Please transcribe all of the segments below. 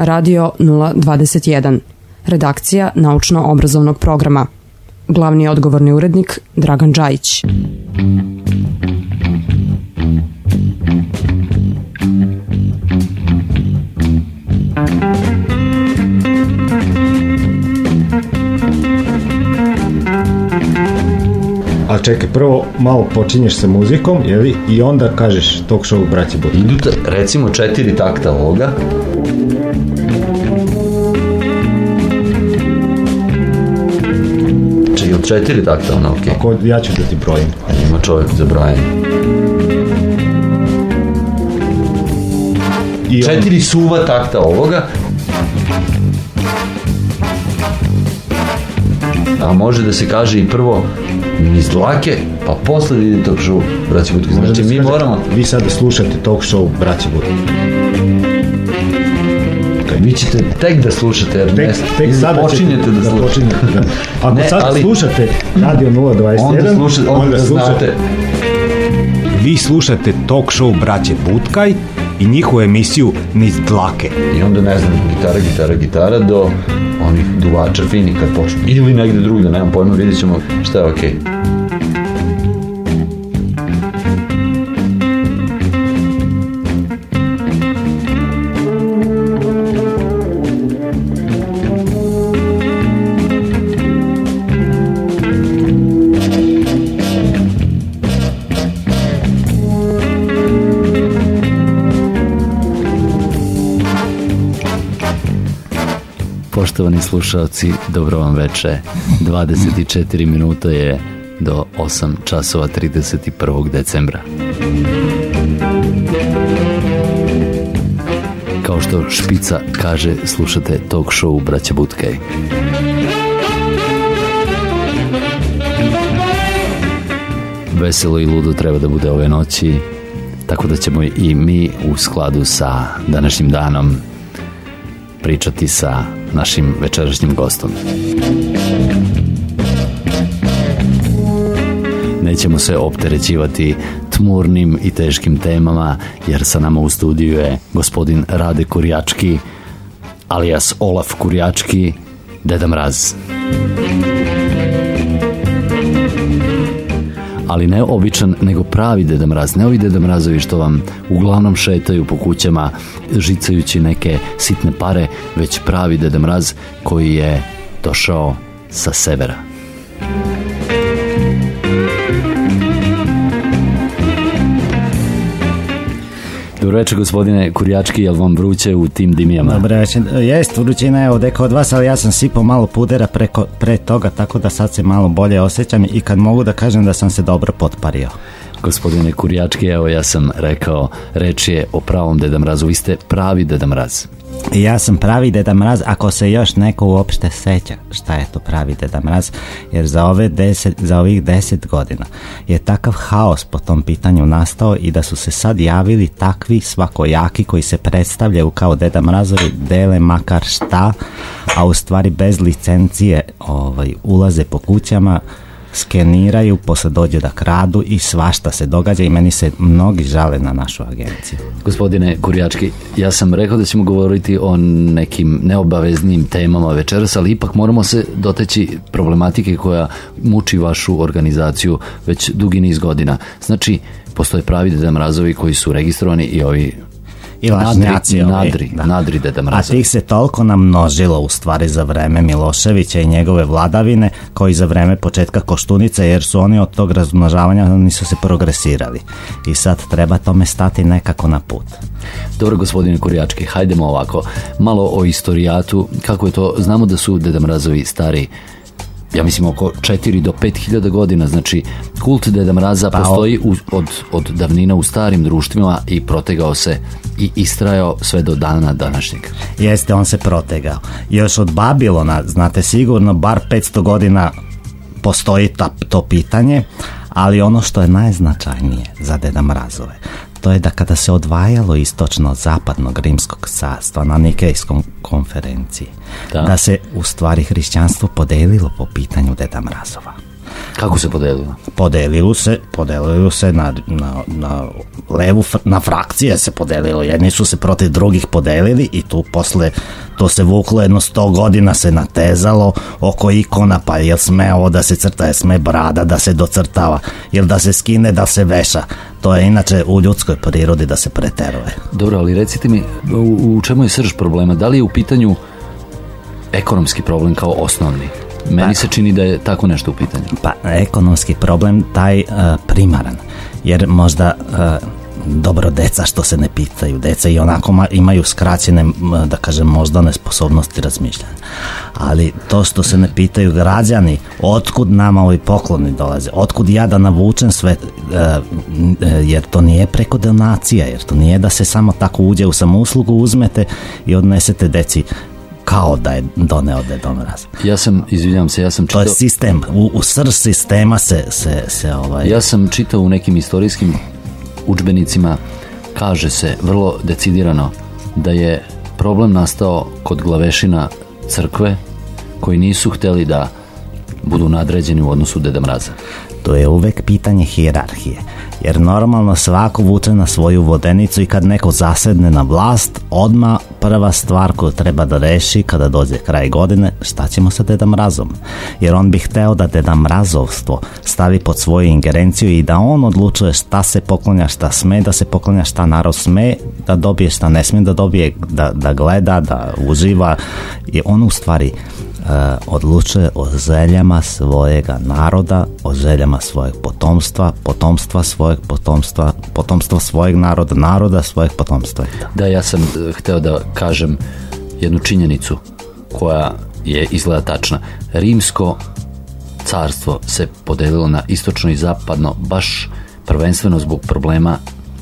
Radio 021. Redakcija naučno-obrazovnog programa. Glavni odgovorni urednik Dragan Đajić. A čekaj, prvo malo počinješ sa muzikom, jeli, i onda kažeš talk show braći Butka. Idu recimo četiri takta ovoga. Četiri takta, ono okej. Ko, ja ću da ti brojim. Ima čovjek za brojanje. I on- Četiri suva takta ovoga. A može da se kaže i prvo niz dlake, pa posle vidi tog show, braći. Može Znači mi moramo, Vi sada slušate talk show braći Butka. Vi ćete tek da slušate, jer Tek, tek sada počinjete ćete da slušate. počinjete da. Ako Ne, sad ali- slušate Radio 021, Onda slušate, onda, znate, Vi slušate talk show braće Butkaj i njihovu emisiju Niz dlake. I onda ne znam, gitara, gitara, gitara do onih duvača fini kad počnu. Ili negde drugde, nemam pojma, vidjet ćemo šta je okej. Poštovani slušalci, dobro vam veče. 24 minuta je do 8 časova 31. decembra. Kao što Špica kaže, slušate talk show Braća Butkej. Veselo i ludo treba da bude ove noći, tako da ćemo i mi u skladu sa današnjim danom pričati sa našim večerašnjim gostom. Nećemo se opterećivati tmurnim i teškim temama, jer sa nama u studiju je gospodin Rade Kurjački, alias Olaf Kurjački, Deda Mraz. Ali ne običan, nego pravi Deda Mraz. Ne ovi Deda Mrazovi što vam uglavnom šetaju po kućama žicajući neke sitne pare, već pravi Deda Mraz koji je došao sa severa. Dobro večer gospodine Kurjački, jel vam vruće u tim dimijama? Dobar večer. Jest, vrućina je ovdje kod vas, ali ja sam sipao malo pudera preko, pre toga, tako da sad se malo bolje osjećam i kad mogu da kažem da sam se dobro potpario. Gospodine Kurjački, evo ja sam rekao, reč je o pravom Deda Mrazu. Vi ste pravi Deda Mraz. Ja sam pravi Deda Mraz, ako se još neko uopšte seća šta je to pravi Deda Mraz, jer za, ove deset, za ovih deset godina je takav haos po tom pitanju nastao i da su se sad javili takvi svakojaki koji se predstavljaju kao Deda Mrazovi, dele makar šta, a u stvari bez licencije ovaj, ulaze po kućama, skeniraju, posle dođe da kradu i svašta se događa i meni se mnogi žale na našu agenciju. Gospodine Kurjački, ja sam rekao da ćemo govoriti o nekim neobaveznim temama večeras, ali ipak moramo se doteći problematike koja muči vašu organizaciju već dugi niz godina. Znači, postoje pravi Deda koji su registrovani i ovi I nadri, nadri, da. nadri Deda A Mrazovi. tih se toliko namnožilo u stvari za vreme Miloševića i njegove vladavine, koji za vreme početka Koštunice, jer su oni od tog razmnožavanja nisu se progresirali. I sad treba tome stati nekako na put. Dobro, gospodine Kurjački, hajdemo ovako. Malo o istorijatu. Kako je to? Znamo da su Deda Mrazovi stari ja mislim oko 4 do 5 hiljada godina, znači kult Deda Mraza postoji u, od, od davnina u starim društvima i protegao se i istrajao sve do dana današnjeg. Jeste, on se protegao. Još od Babilona, znate sigurno, bar 500 godina postoji ta, to pitanje, ali ono što je najznačajnije za Deda Mrazove, to je da kada se odvajalo istočno od zapadnog rimskog carstva na Nikejskom konferenciji, Da. da. se u stvari hrišćanstvo podelilo po pitanju Deda Mrazova. Kako se podelilo? Podelilo se, podelilo se na, na, na levu, na frakcije se podelilo. Jedni su se protiv drugih podelili i tu posle to se vuklo jedno sto godina se natezalo oko ikona, pa jel sme ovo da se crta, jel sme brada da se docrtava, jel da se skine, da se veša. To je inače u ljudskoj prirodi da se preteruje. Dobro, ali recite mi, u, u čemu je srž problema? Da li je u pitanju ekonomski problem kao osnovni? Meni se čini da je tako nešto u pitanju. Pa ekonomski problem taj e, primaran, jer možda e, dobro deca što se ne pitaju, deca i onako ma- imaju skraćene, da kažem, moždane sposobnosti razmišljanja. Ali to što se ne pitaju građani, otkud nama ovi pokloni dolaze, otkud ja da navučem sve, e, jer to nije preko donacija, jer to nije da se samo tako uđe u samouslugu, uzmete i odnesete deci kao da je doneo Deda Mraz. Ja sam, izvinjavam se, ja sam To je čitao, sistem, u, u srž sistema se, se, se ovaj... ja sam čitao u nekim istorijskim udžbenicima, kaže se vrlo decidirano da je problem nastao kod glavešina crkve koji nisu hteli da budu nadređeni u odnosu Deda Mraza. To je uvek pitanje hijerarhije. Jer normalno svako vuče na svoju vodenicu i kad neko zasedne na vlast, odma prva stvar koju treba da reši kada dođe kraj godine, šta ćemo sa Deda Mrazom? Jer on bi hteo da Deda Mrazovstvo stavi pod svoju ingerenciju i da on odlučuje šta se poklanja, šta sme da se poklanja, šta narod sme da dobije, šta ne sme da dobije, da, da gleda, da uživa. I on u stvari odlučuje o željama svojega naroda, o željama svojeg potomstva, potomstva svojeg potomstva, potomstva svojeg naroda, naroda svojeg potomstva. Da, ja sam e, hteo da kažem jednu činjenicu koja je izgleda tačna. Rimsko carstvo se podelilo na istočno i zapadno baš prvenstveno zbog problema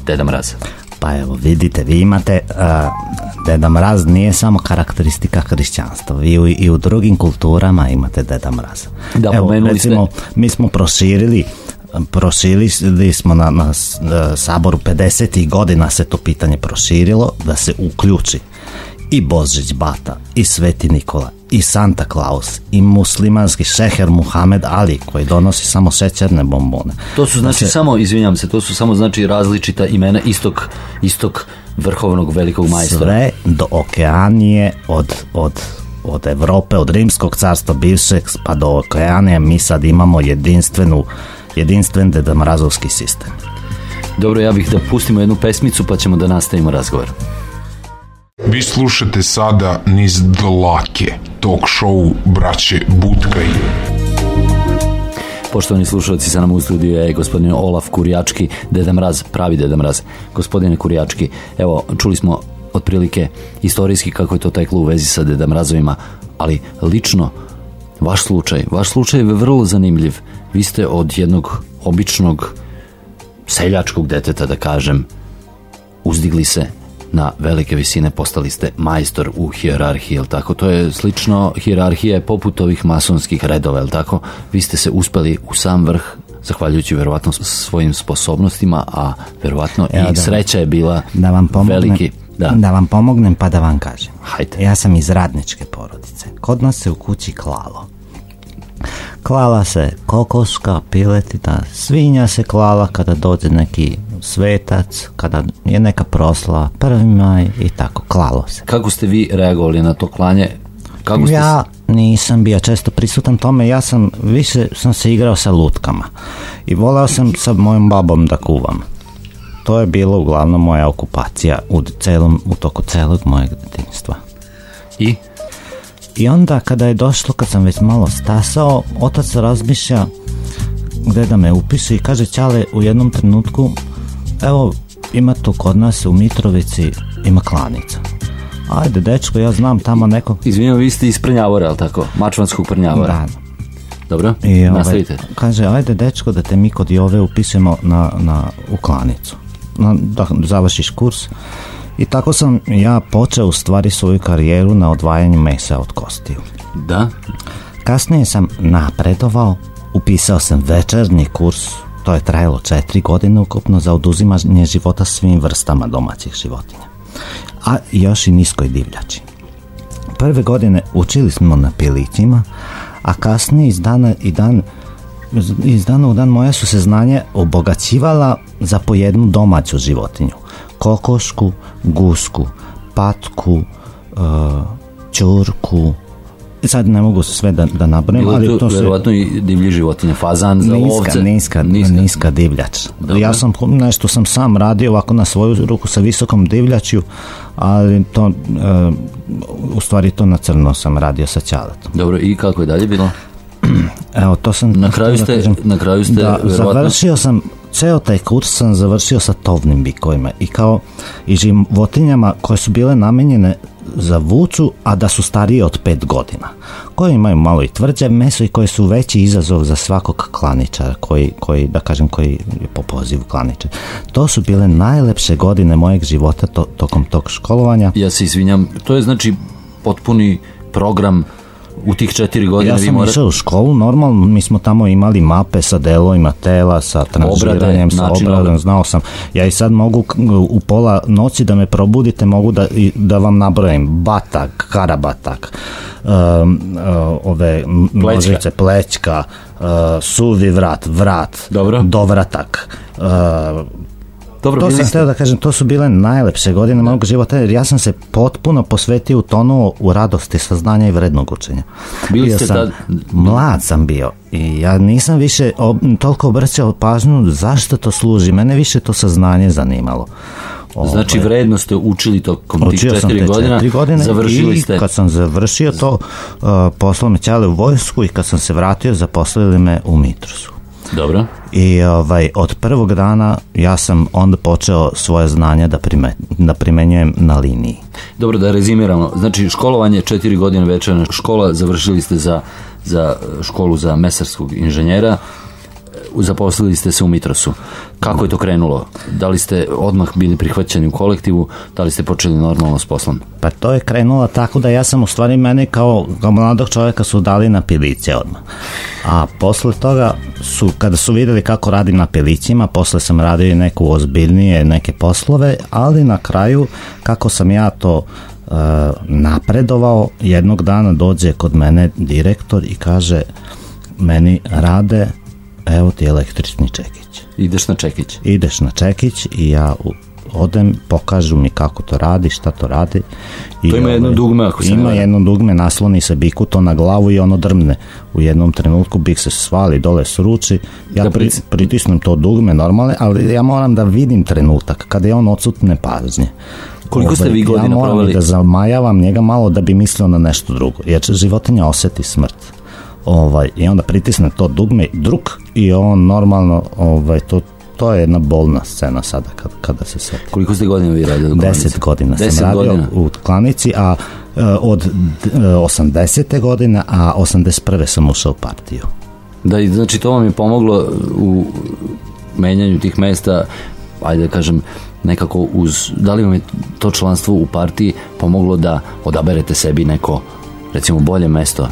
Deda Mraza. Pa evo, vidite, vi imate, a, Deda Mraz nije samo karakteristika hrišćanstva, vi u, i u drugim kulturama imate Deda Mraza. Da, evo, recimo, mi smo proširili proširili smo na, na e, saboru 50. godina se to pitanje proširilo da se uključi i Božić Bata, i Sveti Nikola, i Santa Claus, i muslimanski šeher Muhammed Ali koji donosi samo šećerne bombone. To su znači samo, izvinjam se, to su samo znači različita imena istog, istog vrhovnog velikog majstora. sve do Okeanije od, od, od Evrope, od Rimskog carstva bivšeg pa do Okeanije mi sad imamo jedinstvenu jedinstven dedamrazovski sistem. Dobro, ja bih da pustimo jednu pesmicu pa ćemo da nastavimo razgovor. Vi slušate sada niz dlake, talk show braće Butkaj. Poštovani slušalci, sa nama u studiju je gospodin Olaf Kurjački, Deda Mraz, pravi Deda Mraz. Gospodine Kurjački, evo, čuli smo otprilike istorijski kako je to teklo u vezi sa Deda Mrazovima, ali lično, vaš slučaj, vaš slučaj je vrlo zanimljiv. Vi ste od jednog običnog seljačkog deteta, da kažem, uzdigli se na velike visine, postali ste majstor u hijerarhiji, jel tako? To je slično, hijerarhija je poput ovih masonskih redova, jel tako? Vi ste se uspeli u sam vrh, zahvaljujući verovatno svojim sposobnostima, a verovatno Evo i da- sreća je bila Da vam pomognem, veliki. Da. da vam pomognem pa da vam kažem. Hajde. Ja sam iz radničke porodice. Kod nas se u kući klalo. Klala se kokoška, piletina, svinja se klala kada dođe neki svetac, kada je neka proslava, prvi maj i tako, klalo se. Kako ste vi reagovali na to klanje? Kako ste Ja nisam bio često prisutan tome, ja sam više sam se igrao sa lutkama i volao sam sa mojom babom da kuvam. To je bilo uglavnom moja okupacija u celom, u toku celog mojeg detinjstva. i I onda kada je došlo, kad sam već malo stasao, otac razmišlja gde da me upiše i kaže Ćale u jednom trenutku evo ima tu kod nas u Mitrovici ima klanica. Ajde dečko, ja znam tamo neko izvinjamo, vi ste iz Prnjavora, jel tako? Mačvanskog Prnjavora. da, Dobro, I ovaj, nastavite. kaže, ajde dečko da te mi kod Jove upisujemo na, na, u klanicu. Na, da završiš kurs. I tako sam ja počeo u stvari svoju karijeru na odvajanju mesa od kostiju. Da, Kasnije sam napredovao, upisao sam večernji kurs, to je trajalo četiri godine ukupno za oduzimanje života svim vrstama domaćih životinja. A još i niskoj divljači. Prve godine učili smo na pilićima, a kasnije iz dana i dan iz dana u dan moja su se znanje obogaćivala za po jednu domaću životinju. Kokošku, gusku, patku, uh, ćurku, sad ne mogu sve da, da je ali to se... verovatno i divlji životinje, fazan, za Niska, ovce. niska, niska, divljač. Ja sam nešto sam sam radio ovako na svoju ruku sa visokom divljačju, ali to e, u stvari to na crno sam radio sa ćaletom. Dobro, i kako je dalje bilo? Evo, to sam... Na kraju htio da ste- kažem. na kraju ste, Da, završio sam, ceo taj kurs sam završio sa tovnim bikovima i kao i životinjama koje su bile namenjene za vucu, a da su starije od pet godina. Koje imaju malo i tvrđe meso i koje su veći izazov za svakog klaničara koji, koji da kažem, koji je po pozivu klaničar. To su bile najlepše godine mojeg života to, tokom tog školovanja. Ja se izvinjam, to je znači potpuni program u tih četiri godine Ja vi sam morate... išao u školu, normalno mi smo tamo imali mape sa delovima tela, sa tranžiranjem, sa obradom, znao sam. Ja i sad mogu u pola noći da me probudite, mogu da, da vam nabrojim batak, karabatak, um, ove nožice, plećka, uh, suvi vrat, vrat, Dobro. dovratak, uh, Dobro, to sam htio da kažem, to su bile najlepše godine mojeg života, jer ja sam se potpuno posvetio utonuo u radosti saznanja i vrednog učenja. Bili ste sam, tad- Mlad sam bio i ja nisam više ob- toliko obraćao pažnju zašto to služi, mene više to saznanje zanimalo. Znači Ovaj, vredno ste učili tokom tih Učio sam četiri te godina, četiri godine završili i ste. kad sam završio to, uh, poslao me ćale u vojsku i kad sam se vratio zaposlili me u Mitrusu. Dobro. I ovaj, od prvog dana ja sam onda počeo svoje znanje da, prime, da primenjujem na liniji. Dobro, da rezimiramo. Znači, školovanje četiri godine večerna škola, završili ste za, za školu za mesarskog inženjera, zaposlili ste se u Mitrosu. Kako je to krenulo? Da li ste odmah bili prihvaćeni u kolektivu, da li ste počeli normalno s poslom? Pa to je krenulo tako da ja sam u stvari mene kao, kao mladog čovjeka su dali na piliće odmah. A posle toga su, kada su vidjeli kako radim na pilićima, posle sam radio i neku ozbiljnije neke poslove, ali na kraju kako sam ja to e, napredovao, jednog dana dođe kod mene direktor i kaže meni rade, evo ti električni čekić Ideš na čekić. ideš na čekić i ja u- odem, pokažu mi kako to radi, šta to radi. I To ima jedno dugme, ako se Ima jedno dugme, nasloni se biku to na glavu i ono drmne. U jednom trenutku bik se svali dole s ruči, ja Da pri, pritisnem to dugme normalne, ali ja moram da vidim trenutak kada je on odsutne pažnje. Koliko ste vi godina ja moram proveli? i da zamajavam njega malo da bi mislio na nešto drugo, jer životinja oseti smrt. Ovaj, I onda pritisne to dugme druk i on normalno ovaj, to, to je jedna bolna scena sada kada, kada se sve Koliko ste godina vi radili? u klanici? Deset godina Deset sam radio godina. u klanici, a e, od d- e, 80. godine, a 81. sam ušao u partiju. Da, i znači to vam je pomoglo u menjanju tih mesta, ajde da kažem, nekako uz, da li vam je to članstvo u partiji pomoglo da odaberete sebi neko, recimo, bolje mesto?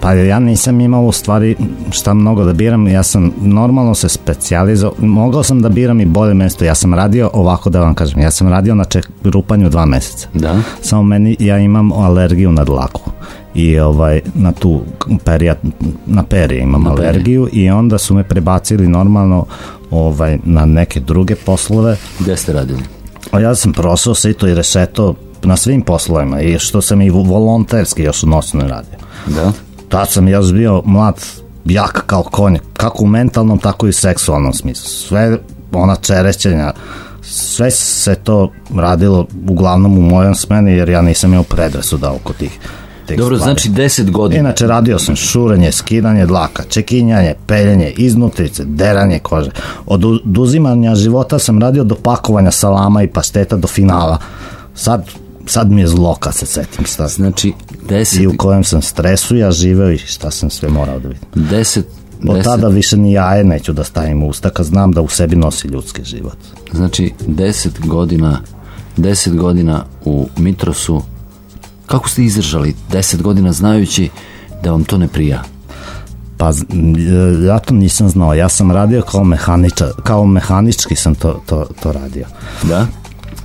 Pa ja nisam imao u stvari šta mnogo da biram, ja sam normalno se specijalizao, mogao sam da biram i bolje mesto, ja sam radio ovako da vam kažem, ja sam radio na ček, rupanju dva meseca. Da. Samo meni, ja imam alergiju na dlaku i ovaj, na tu perija, na perje imam Na alergiju i onda su me prebacili normalno ovaj, na neke druge poslove Gde ste radili? A ja sam prošao sito i rešeto na svim poslovima i što sam i volonterski još u noćnoj radio. Da. Tad sam još bio mlad, jak kao konj, kako u mentalnom, tako i u seksualnom smislu. Sve ona čerećenja, sve se to radilo uglavnom u mojom smeni jer ja nisam imao predrasuda oko tih, Dobro, stvari. znači 10 godina. Inače radio sam šurenje, skidanje dlaka, čekinjanje, peljenje, iznutrice, deranje kože. Od oduzimanja života sam radio do pakovanja salama i pasteta do finala. Sad, sad mi je zlo kad se setim šta, Znači, i 10, u kojem sam stresu ja živeo i šta sam sve morao da vidim. 10, Od 10 tada više ni jaje neću da stavim u usta kad znam da u sebi nosi ljudski život. znači 10 godina 10 godina u Mitrosu kako ste izdržali 10 godina znajući da vam to ne prija Pa m, ja to nisam znao, ja sam radio kao mehaničar, kao mehanički sam to, to, to radio. da?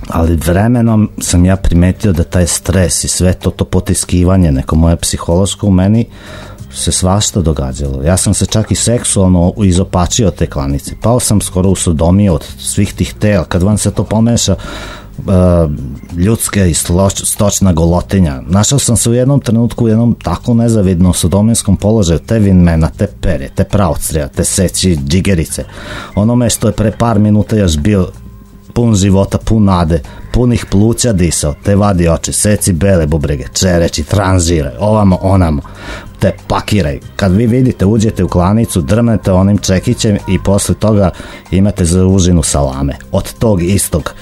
Ali vremenom sam ja primetio da taj stres i sve to to potiskivanje neko moje psihološko u meni se svašta događalo. Ja sam se čak i seksualno izopačio te klanice. Pao sam skoro u sodomiju od svih tih tela. Kad vam se to pomeša, uh, ljudska i stočna golotinja. Našao sam se u jednom trenutku u jednom tako nezavidnom sodomijskom položaju, te vinmena, te pere, te pravcrija, te seći džigerice. Onome što je pre par minuta još bio pun života, pun nade, punih pluća disao, te vadi oči, seci bele bubrege, čereći, tranžiraj, ovamo, onamo, te pakiraj. Kad vi vidite, uđete u klanicu, drmete onim čekićem i posle toga imate za užinu salame. Od tog istog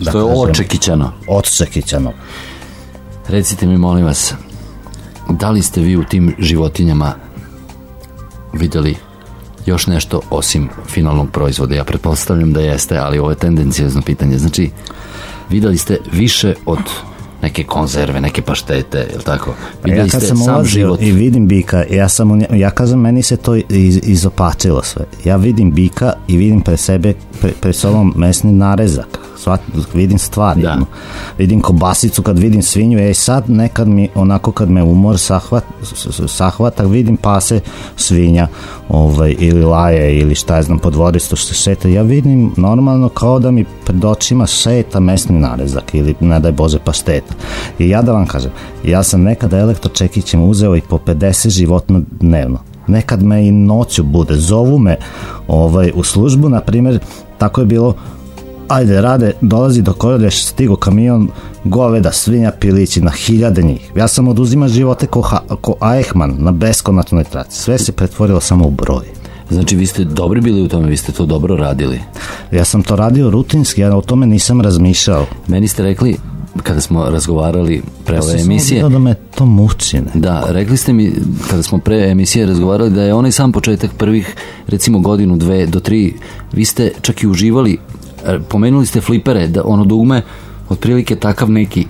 Da Što je kažem, očekićano. Očekićano. Recite mi, molim vas, da li ste vi u tim životinjama videli još nešto osim finalnog proizvoda? Ja pretpostavljam da jeste, ali ovo je tendencijazno pitanje. Znači, videli ste više od neke konzerve, neke paštete, je tako? Videli ja kad sam sam život. i vidim bika, ja, sam, ja kažem, meni se to iz, izopačilo sve. Ja vidim bika i vidim pre sebe, pre, pre sobom mesni narezak svat, vidim stvari. Da. No. Vidim kobasicu kad vidim svinju, ej sad nekad mi, onako kad me umor sahvat, sahvata, vidim pase svinja ovaj, ili laje ili šta je znam po dvorištu što šeta. Ja vidim normalno kao da mi pred očima šeta mesni narezak ili ne daj Bože pašteta. I ja da vam kažem, ja sam nekada elektročekićem uzeo i po 50 životno dnevno nekad me i noću bude, zovu me ovaj, u službu, na primjer, tako je bilo ajde rade, dolazi do Korodeš, stigo kamion, goveda, svinja, pilići, na hiljade njih. Ja sam oduzima živote ko, ha, ko Eichmann na beskonačnoj traci. Sve se pretvorilo samo u broj. Znači vi ste dobri bili u tome, vi ste to dobro radili. Ja sam to radio rutinski, ja o tome nisam razmišljao. Meni ste rekli, kada smo razgovarali pre ove emisije... da me to muči. Ne? Da, rekli ste mi, kada smo pre emisije razgovarali, da je onaj sam početak prvih, recimo godinu, dve do tri, vi ste čak i uživali E, pomenuli ste flipere, da ono dugme, otprilike takav neki.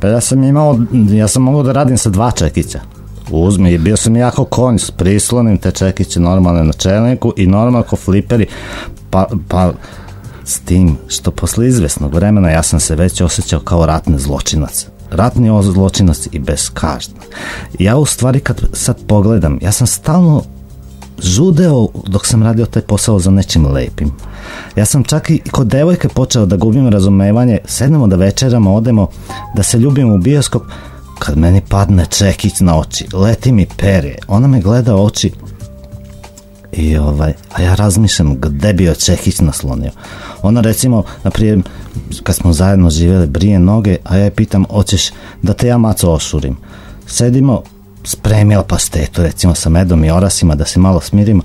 Pa ja sam imao, ja sam mogao da radim sa dva čekića. Uzmi, i bio sam jako konj s prislonim te čekiće normalne na čelniku i normalno ko fliperi, pa, pa s tim što posle izvesnog vremena ja sam se već osjećao kao ratni zločinac ratni zločinac i bez každa. Ja u stvari kad sad pogledam, ja sam stalno žudeo dok sam radio taj posao za nečim lepim. Ja sam čak i kod devojke počeo da gubim razumevanje, sednemo da večeramo, odemo, da se ljubimo u bioskop, kad meni padne čekić na oči, leti mi perje, ona me gleda oči i ovaj, a ja razmišljam gde bi joj čekić naslonio. Ona recimo, naprijed, kad smo zajedno živjeli, brije noge, a ja je pitam, hoćeš da te ja maco ošurim. Sedimo, spremila pastetu, recimo sa medom i orasima, da se malo smirimo.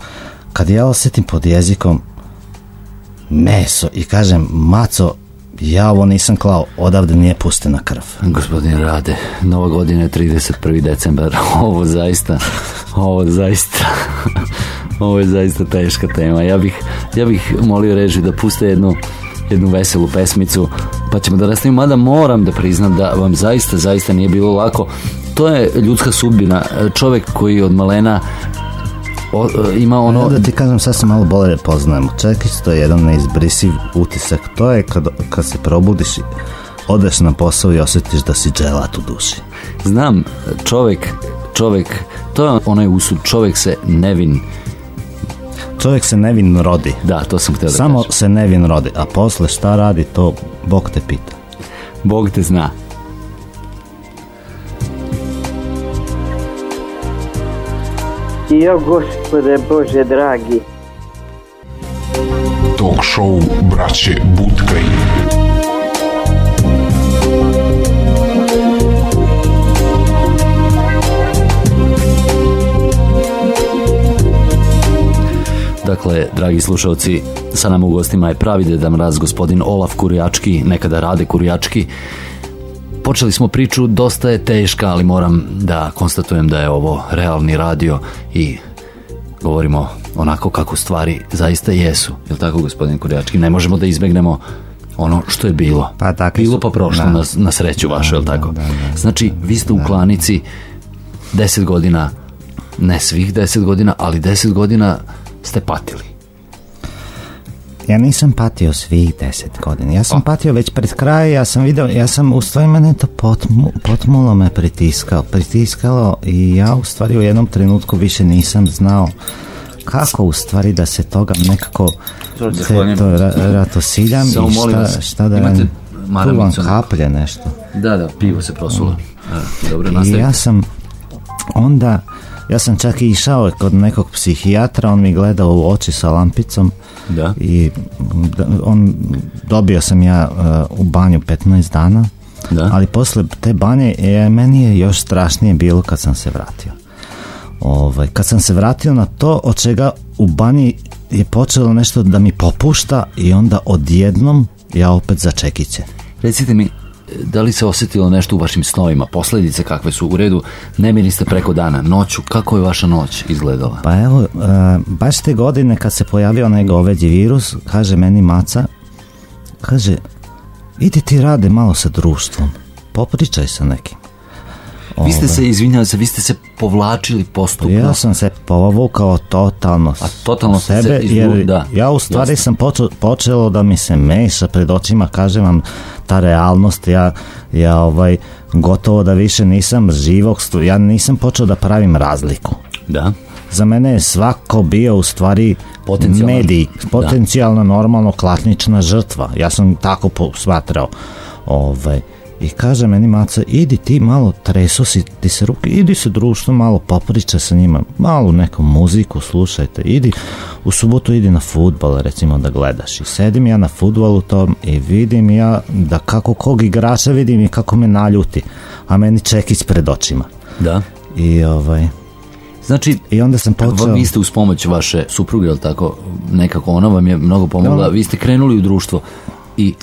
Kad ja osetim pod jezikom meso i kažem, maco, ja ovo nisam klao, odavde nije pustena krv. Gospodin Rade, nova godina je 31. decembar, ovo zaista, ovo zaista, ovo je zaista teška tema. Ja bih, ja bih molio reži da puste jednu, jednu veselu pesmicu, pa ćemo da nastavimo, mada moram da priznam da vam zaista, zaista nije bilo lako. To je ljudska sudbina. Čovek koji od malena o, e, ima ono... Ja da ti kažem, sad se malo bolje poznajemo. Čekić to je jedan neizbrisiv utisak. To je kad, kad se probudiš i odeš na posao i osjetiš da si dželat u duši. Znam, čovek, čovek, to je onaj usud, čovek se nevin Čovjek se nevin rodi. Da, to sam htio da Samo kažem. se nevin rodi, a posle šta radi, to Bog te pita. Bog te zna. Jo, gospode Bože dragi. Talk show braće Butkaj. Dakle, dragi slušalci, sa nam u gostima je pravi dedam raz gospodin Olaf Kurjački, nekada Rade Kurjački, Počeli smo priču, dosta je teška, ali moram da konstatujem da je ovo realni radio i govorimo onako kako stvari zaista jesu. Je li tako, gospodin Kurjački? Ne možemo da izbegnemo ono što je bilo. Pa tako bilo pa prošlo da. na, na sreću vašu, je li tako? Da, da, da, znači, vi ste u klanici deset godina, ne svih deset godina, ali deset godina ste patili. ja nisam patio svih deset godina. Ja sam patio već pred kraj, ja sam video, ja sam u stvari mene to potmu, potmulo me pritiskalo, pritiskalo i ja u stvari u jednom trenutku više nisam znao kako u stvari da se toga nekako Dobro, se to ra, ratosiljam Samo i šta, šta da imate. Tu vam kaplje nešto. Da, da, pivo se prosulo. E, Dobro, I nastavite. ja sam onda ja sam čak i išao kod nekog psihijatra, on mi gledao u oči sa lampicom Da. i on dobio sam ja uh, u banju 15 dana, Da. ali posle te banje je, meni je još strašnije bilo kad sam se vratio. Ovaj, kad sam se vratio na to od čega u banji je počelo nešto da mi popušta i onda odjednom ja opet za čekiće. Recite mi, da li se osjetilo nešto u vašim snovima? Posledice kakve su u redu? Nemiri ste preko dana. Noću, kako je vaša noć izgledala? Pa evo, e, baš te godine kad se pojavio onaj goveđi virus, kaže meni maca, kaže, idi ti rade malo sa društvom, popričaj sa nekim. Vi ste se, izvinjavam se, vi ste se povlačili postupno. Ja sam se povukao totalno A totalno se sebe, izvu- jer da, ja u stvari jasno. sam počeo, počelo da mi se meša pred očima, kažem vam, ta realnost, ja, ja ovaj, gotovo da više nisam živog, stu- ja nisam počeo da pravim razliku. Da. Za mene je svako bio u stvari Potencijalno. medij, potencijalno normalno klatnična žrtva. Ja sam tako smatrao. Ovaj, I kaže meni maca, idi ti malo, tresu si ti se ruke, idi se društvo malo popriča sa njima, malo neku muziku slušajte, idi u subotu idi na futbal recimo da gledaš i sedim ja na futbalu tom i vidim ja da kako kog igrača vidim i kako me naljuti, a meni čekić pred očima. Da. I ovaj, Znači, i onda sam počeo... vi ste uz pomoć vaše supruge, jel tako, nekako ona vam je mnogo pomogla, vi ste krenuli u društvo i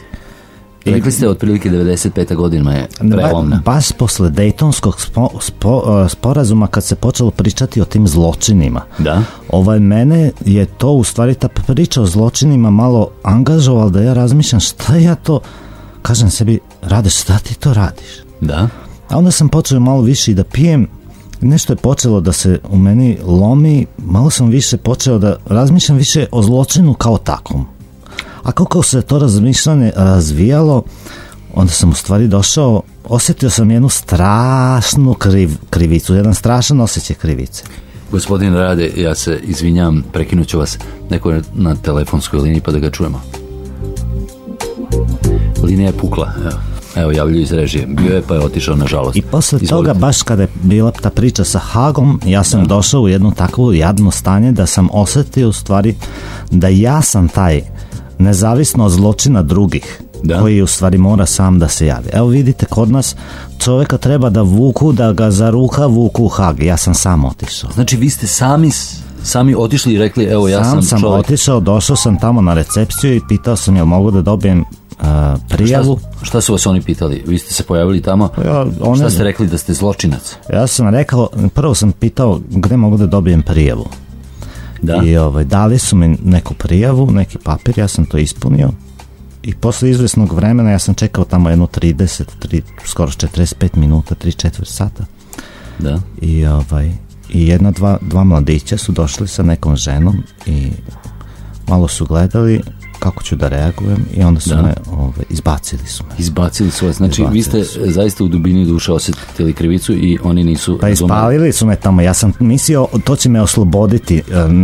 rekli ste otprilike 95. godina je prelomna. Ba, baš posle Dejtonskog spo, spo- uh, sporazuma kad se počelo pričati o tim zločinima. Da. Ovaj, mene je to u stvari ta priča o zločinima malo angažovala da ja razmišljam šta ja to, kažem sebi, rade šta ti to radiš? Da. A onda sam počeo malo više i da pijem, nešto je počelo da se u meni lomi, malo sam više počeo da razmišljam više o zločinu kao takvom. A kako se to razmišljanje razvijalo, onda sam u stvari došao, osjetio sam jednu strašnu kriv, krivicu, jedan strašan osjećaj krivice. Gospodin Rade, ja se izvinjam, prekinut ću vas. Neko je na telefonskoj liniji pa da ga čujemo. Linija je pukla, evo. Evo, javljaju iz režije. Bio je pa je otišao, nažalost. I posle Izvolite. toga, baš kada je bila ta priča sa Hagom, ja sam došao u jedno takvo jadno stanje da sam osjetio u stvari da ja sam taj nezavisno od zločina drugih Da. koji u stvari mora sam da se javi. Evo vidite, kod nas čovjeka treba da vuku, da ga za ruka vuku u Hag. Ja sam sam otišao. Znači, vi ste sami, sami otišli i rekli, evo, ja sam sam, sam čovjek. otišao, došao sam tamo na recepciju i pitao sam jel mogu da dobijem uh, prijavu. Šta, šta su vas oni pitali? Vi ste se pojavili tamo? Ja, one- Šta ste rekli da ste zločinac? Ja sam rekao, prvo sam pitao gde mogu da dobijem prijavu. Da. I ovaj, dali su mi neku prijavu, neki papir, ja sam to ispunio. I posle izvesnog vremena ja sam čekao tamo jedno 30, tri, skoro 45 minuta, 3 četvrt sata. Da. I, ovaj, i jedna, dva, dva mladića su došli sa nekom ženom i malo su gledali kako ću da reagujem i onda su Da. me ovaj, izbacili su me. Izbacili su vas. Znači, vi ste Izbacili zaista u dubini duše osjetili krivicu i oni nisu... Pa razumeli. ispalili su me tamo, ja sam mislio to će me osloboditi e,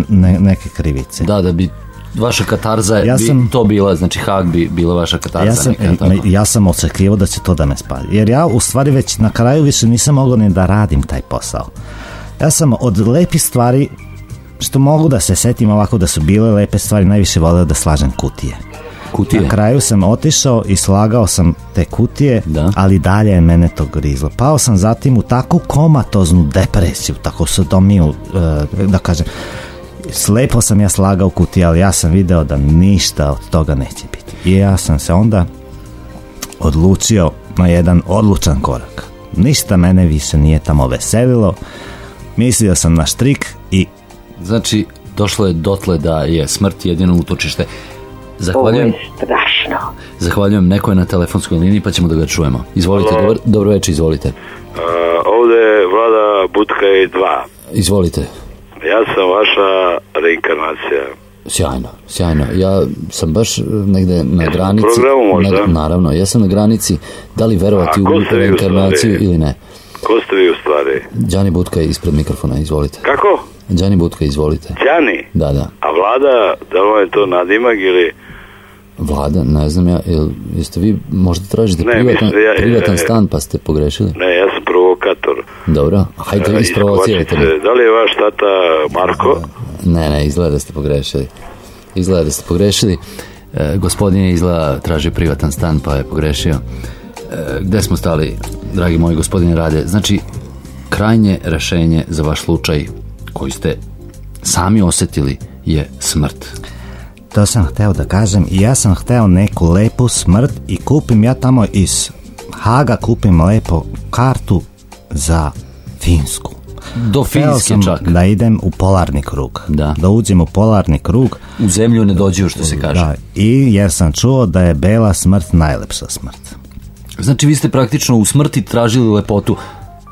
ne, neke krivice. Da, da bi vaša katarza Ja bi sam- to bila, znači Hag bi bila vaša katarza. Ja sam, tako. ja sam očekivao da će to da me spali. Jer ja u stvari već na kraju više nisam mogao ni da radim taj posao. Ja sam od lepih stvari, što mogu da se setim ovako da su bile lepe stvari, najviše voleo da slažem kutije. Kutije. Na kraju sam otišao i slagao sam te kutije, Da. ali dalje je mene to grizlo. Pao sam zatim u takvu komatoznu depresiju, tako sodomiju, e, da kažem. Slepo sam ja slagao kutije, ali ja sam video da ništa od toga neće biti. I ja sam se onda odlučio na jedan odlučan korak. Ništa mene više nije tamo veselilo. Mislio sam na štrik i Znači, došlo je dotle da je smrt jedino utočište. Ovo Zahvaljujem, je strašno. zahvaljujem, neko je na telefonskoj liniji pa ćemo da ga čujemo. Izvolite, dobar, dobro večer, izvolite. Uh, ovde je vlada Budka i 2. Izvolite. Ja sam vaša reinkarnacija. Sjajno, sjajno. Ja sam baš e, negde na u granici. programu možda? na- naravno, ja sam na granici da li verovati A u reinkarnaciju ili ne. Ko ste vi u stvari? Đani Butka je ispred mikrofona, izvolite. Kako? Đani Butka, izvolite. Đani? Da, da. A vlada, da li vam je to nadimak ili... Vlada, ne znam ja, jel, jeste vi možda tražite Ne, privatan, mislim, ja- privatan ja- stan pa ste pogrešili? Ne, ja sam provokator. Dobro, hajde isprovocirajte me. Da li je vaš tata Marko? Ne, ne, izgleda da ste pogrešili. Izgleda da ste pogrešili. E, gospodin je izgleda traži privatan stan pa je pogrešio. E, gde smo stali, dragi moji gospodine Rade? Znači, krajnje rešenje za vaš slučaj koji ste sami osetili je smrt. To sam hteo da kažem i ja sam hteo neku lepu smrt i kupim ja tamo iz Haga kupim lepo kartu za Finsku. Do Hteo Finske sam čak. da idem u polarni krug. Da. Da uđem u polarni krug. U zemlju ne dođu što se kaže. Da, I jer sam čuo da je bela smrt najlepša smrt. Znači, vi ste praktično u smrti tražili lepotu.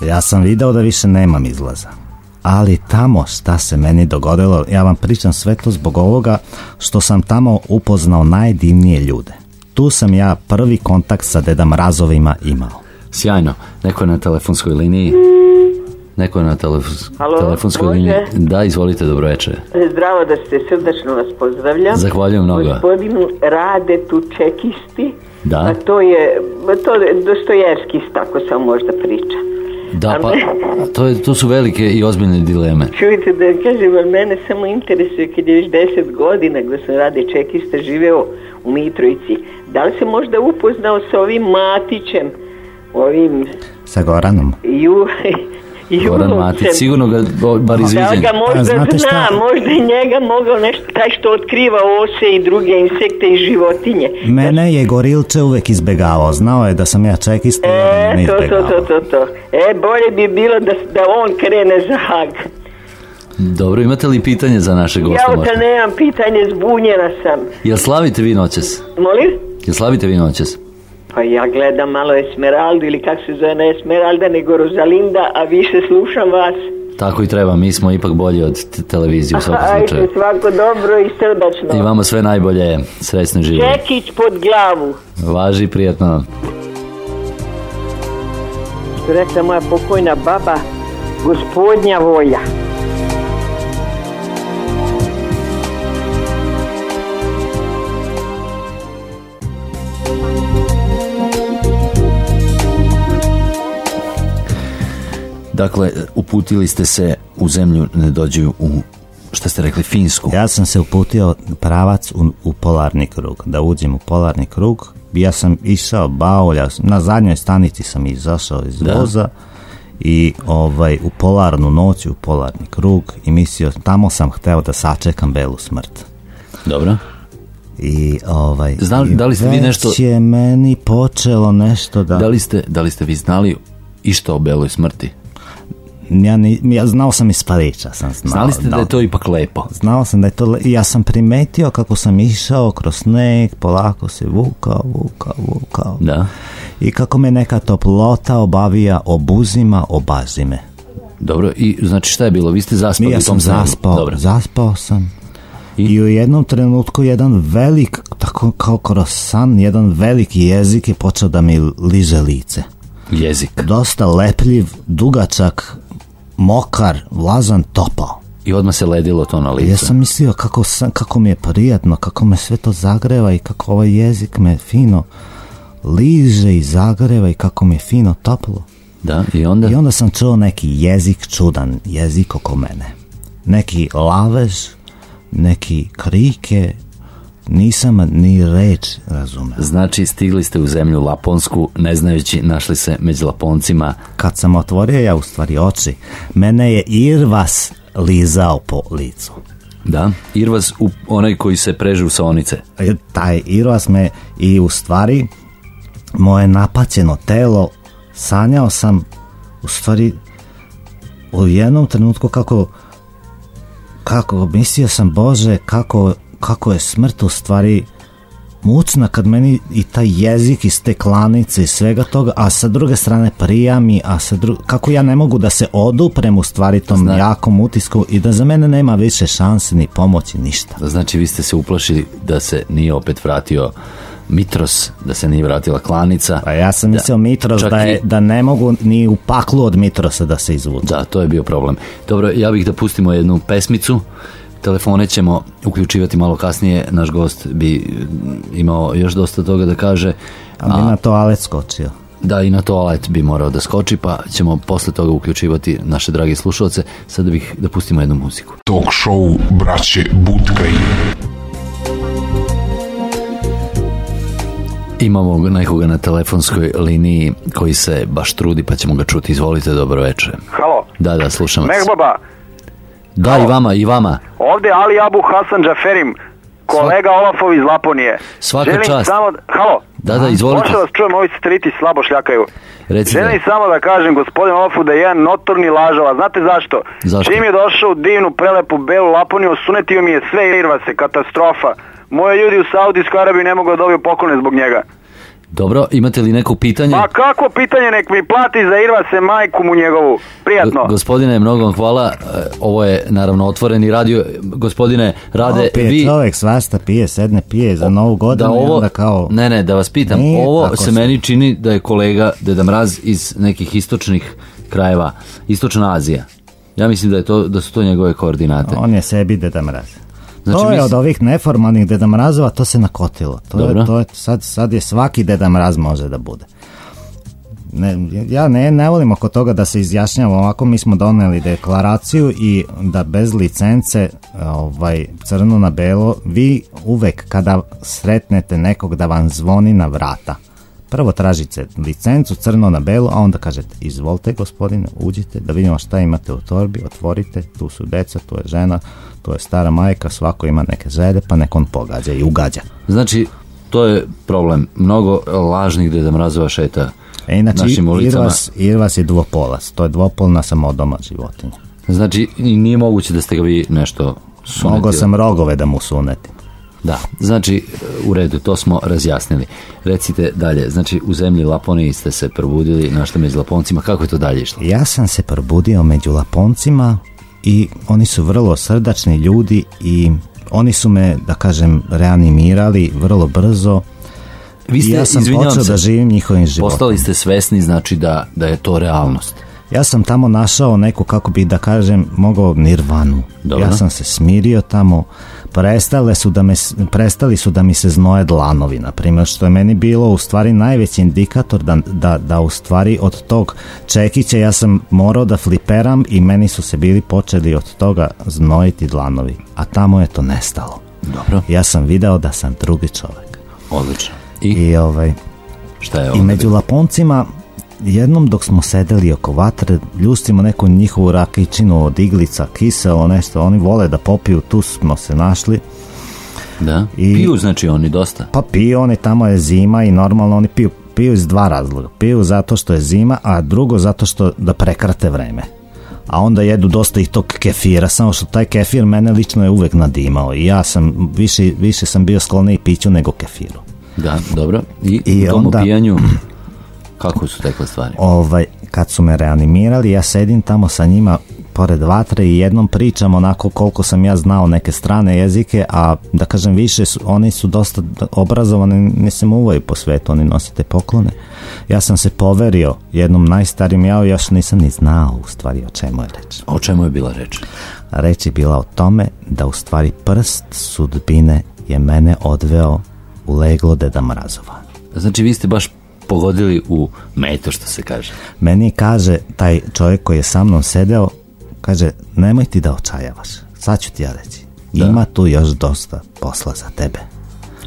Ja sam video da više nemam izlaza. Ali tamo šta se meni dogodilo, ja vam pričam sve to zbog ovoga što sam tamo upoznao najdivnije ljude. Tu sam ja prvi kontakt sa Deda Mrazovima imao. Sjajno. Neko je na telefonskoj liniji. Neko je na telefons- Halo, telefonskoj može? liniji. Da, izvolite, dobro večer. Zdravo da ste, srdačno vas pozdravljam. Zahvaljujem mnogo. Gospodinu Radetu Čekisti. Da. A to je, to je Dostojevski, tako sam možda priča. Da, pa to, je, to su velike i ozbiljne dileme. Čujte da vam kažem, ali mene samo interesuje kad je već deset godina gdje sam Rade Čekista živeo u Mitrovici. Da li se možda upoznao sa ovim Matićem, ovim Sa Goranom. ju, Goran Matić, sigurno ga bar Da izviđen. ga možda A zna, šta? možda je njega mogao nešto, taj što otkriva ose i druge insekte i životinje. Mene je Gorilče uvek izbegavao. Znao je da sam ja čekista i E, to, to, izbegavao. to, to, to. E, bolje bi bilo da, da on krene za Hag. Dobro, imate li pitanje za naše goste? Ja da nemam pitanje, zbunjena sam. Jel slavite vi noćas? Molim? Jel slavite vi noćas? Pa ja gledam malo Esmeraldu ili kako se zove ne Esmeralda nego Rosalinda, a više slušam vas. Tako i treba, mi smo ipak bolji od te- televizije u svakom Ajde, slučaju. svako dobro i srdačno. I vama sve najbolje, srećno živi. Čekić pod glavu. Važi, prijatno. Što rekla moja pokojna baba, gospodnja volja. Dakle, uputili ste se u zemlju, ne dođu u, šta ste rekli, Finsku. Ja sam se uputio pravac u, u polarni krug, da uđem u polarni krug. Ja sam išao baulja, na zadnjoj stanici sam izašao iz Da. voza i ovaj u polarnu noć u polarni krug i mislio tamo sam hteo da sačekam belu smrt. Dobro. I ovaj Zna- i da li ste vi nešto- je meni počelo nešto da Da li ste, da li ste vi znali išta o beloj smrti? Ja, ni, ja znao sam iz priča sam znao. Znali ste da je to ipak lepo? Znao sam da je to, le- i ja sam primetio kako sam išao kroz sneg, polako se vukao, vukao, vukao. Da. I kako me neka toplota obavija, obuzima, obazi me. Dobro, i znači šta je bilo? Vi ste zaspali Ja u tom sam zaspao, Dobro. zaspao sam. I? I? u jednom trenutku jedan velik, tako kao kroz san, jedan veliki jezik je počeo da mi liže lice. Jezik. Dosta lepljiv, dugačak, mokar, vlazan, topao. I odmah se ledilo to na lice. Ja sam mislio kako, sam, kako mi je prijatno, kako me sve to zagreva i kako ovaj jezik me fino liže i zagreva i kako mi je fino toplo. Da, i onda? I onda sam čuo neki jezik čudan, jezik oko mene. Neki lavež, neki krike, nisam ni reč razumeo. Znači, stigli ste u zemlju Laponsku, ne znajući, našli se među Laponcima. Kad sam otvorio ja u stvari oči, mene je Irvas lizao po licu. Da, Irvas, u, onaj koji se preže u saonice. E, taj Irvas me i u stvari moje napaćeno telo sanjao sam u stvari u jednom trenutku kako kako mislio sam Bože kako, kako je smrt u stvari mucna kad meni i taj jezik iz te klanice i svega toga, a sa druge strane prija mi, a sa dru... kako ja ne mogu da se oduprem u stvari tom Zna- jakom utisku i da za mene nema više šanse ni pomoći, ništa. Znači vi ste se uplašili da se nije opet vratio Mitros, da se nije vratila klanica. Pa ja sam mislio Mitros da, je, i- da ne mogu ni u paklu od Mitrosa da se izvuče. Da, to je bio problem. Dobro, ja bih da pustimo jednu pesmicu. Telefone ćemo uključivati malo kasnije. Naš gost bi mm, imao još dosta toga da kaže. A bi na toalet skočio. Da, i na toalet bi morao da skoči, pa ćemo posle toga uključivati naše drage slušalce. Sada bih da pustimo jednu muziku. Talk show braće Butkaj. Imamo nekoga na telefonskoj liniji koji se baš trudi, pa ćemo ga čuti. Izvolite, dobro večer. Halo, Da, da, slušam vas. Megbaba, Da, i vama, i vama. ovdje Ali Abu Hasan Džaferim, kolega Olafov iz Laponije. Svaka Želim čast. samo, halo, Da, da, izvolite. Možda vas čujem, ovi striti slabo šljakaju. Recite. Želim samo da kažem gospodinu Olafu da je jedan notorni lažova. Znate zašto? Zašto? Čim je došao u divnu, prelepu, belu Laponiju, sunetio mi je sve irva se, katastrofa. Moje ljudi u Saudijskoj Arabiji ne mogu da dobiju poklone zbog njega. Dobro, imate li neko pitanje? Pa kako pitanje, nek mi plati za irva se majku mu njegovu. Prijatno. Go- Gospodine, mnogo vam hvala. E, Ovo je naravno otvoreni radio. Gospodine, rade Ovo pije vi... čovjek svašta pije, sedne pije za novu godinu Da i ovo, onda kao... ne, ne, da vas pitam, Nije ovo se se- meni čini da je kolega Deda Mraz iz nekih istočnih krajeva, istočna Azija. Ja mislim da, je to, da su to njegove koordinate. On je sebi Deda Mraz. Znači, to je mis- od ovih neformalnih Deda Mrazova, to se nakotilo. To Dobro. je, to je, sad, sad je svaki Deda Mraz može da bude. Ne, ja ne, ne volim oko toga da se izjašnjamo ovako, mi smo doneli deklaraciju i da bez licence ovaj, crno na belo, vi uvek kada sretnete nekog da vam zvoni na vrata, prvo tražite licencu crno na belo, a onda kažete izvolite gospodine, uđite da vidimo šta imate u torbi, otvorite, tu su deca, tu je žena, tu je stara majka, svako ima neke želje, pa nek on pogađa i ugađa. Znači, to je problem. Mnogo lažnih Deda Mrazova šeta E, inače, našim ulicama. Irvas, Irvas je dvopolac, to je dvopolna samodoma životinja. Znači, i nije moguće da ste ga vi nešto sunetili. Mogao sam rogove da mu sunetim. Da, znači u redu, to smo razjasnili. Recite dalje, znači u zemlji Laponiji ste se probudili, našli među Laponcima, kako je to dalje išlo? Ja sam se probudio među Laponcima i oni su vrlo srdačni ljudi i oni su me, da kažem, reanimirali vrlo brzo. Vi I ste, ja sam počeo se, da živim njihovim životom. postali ste svesni, znači da, da je to realnost. Ja sam tamo našao neku, kako bi da kažem, mogao nirvanu. Dobro. Ja sam se smirio tamo, prestale su da me, prestali su da mi se znoje dlanovi, na primjer, što je meni bilo u stvari najveći indikator da, da, da u stvari od tog čekića ja sam morao da fliperam i meni su se bili počeli od toga znojiti dlanovi, a tamo je to nestalo. Dobro, Ja sam video da sam drugi čovjek. odlično. I, I ovaj, šta je i među bilo? Laponcima jednom dok smo sedeli oko vatre, ljustimo neku njihovu rakićinu od iglica, kiselo, nešto, oni vole da popiju, tu smo se našli. Da, i- piju znači oni dosta. Pa piju oni, tamo je zima i normalno oni piju, piju iz dva razloga. Piju zato što je zima, a drugo zato što da prekrate vreme. A onda jedu dosta i tog kefira, samo što taj kefir mene lično je uvek nadimao i ja sam, više, više sam bio skloniji piću nego kefiru. Da, dobro. I, I u tom onda- opijanju, kako su tekle stvari? ovaj, kad su me reanimirali, ja sedim tamo sa njima pored vatre i jednom pričam onako koliko sam ja znao neke strane jezike, a da kažem više, su, oni su dosta obrazovani, ne se muvaju po svetu, oni nosite poklone. Ja sam se poverio jednom najstarijim, ja još nisam ni znao u stvari o čemu je reč. O čemu je bila reč? Reč je bila o tome da u stvari prst sudbine je mene odveo u leglo Deda Mrazova. Znači vi ste baš pogodili u meto, što se kaže. Meni kaže taj čovjek koji je sa mnom sedeo, kaže, nemoj ti da očajavaš. Sad ću ti ja reći. Da. Ima tu još dosta posla za tebe.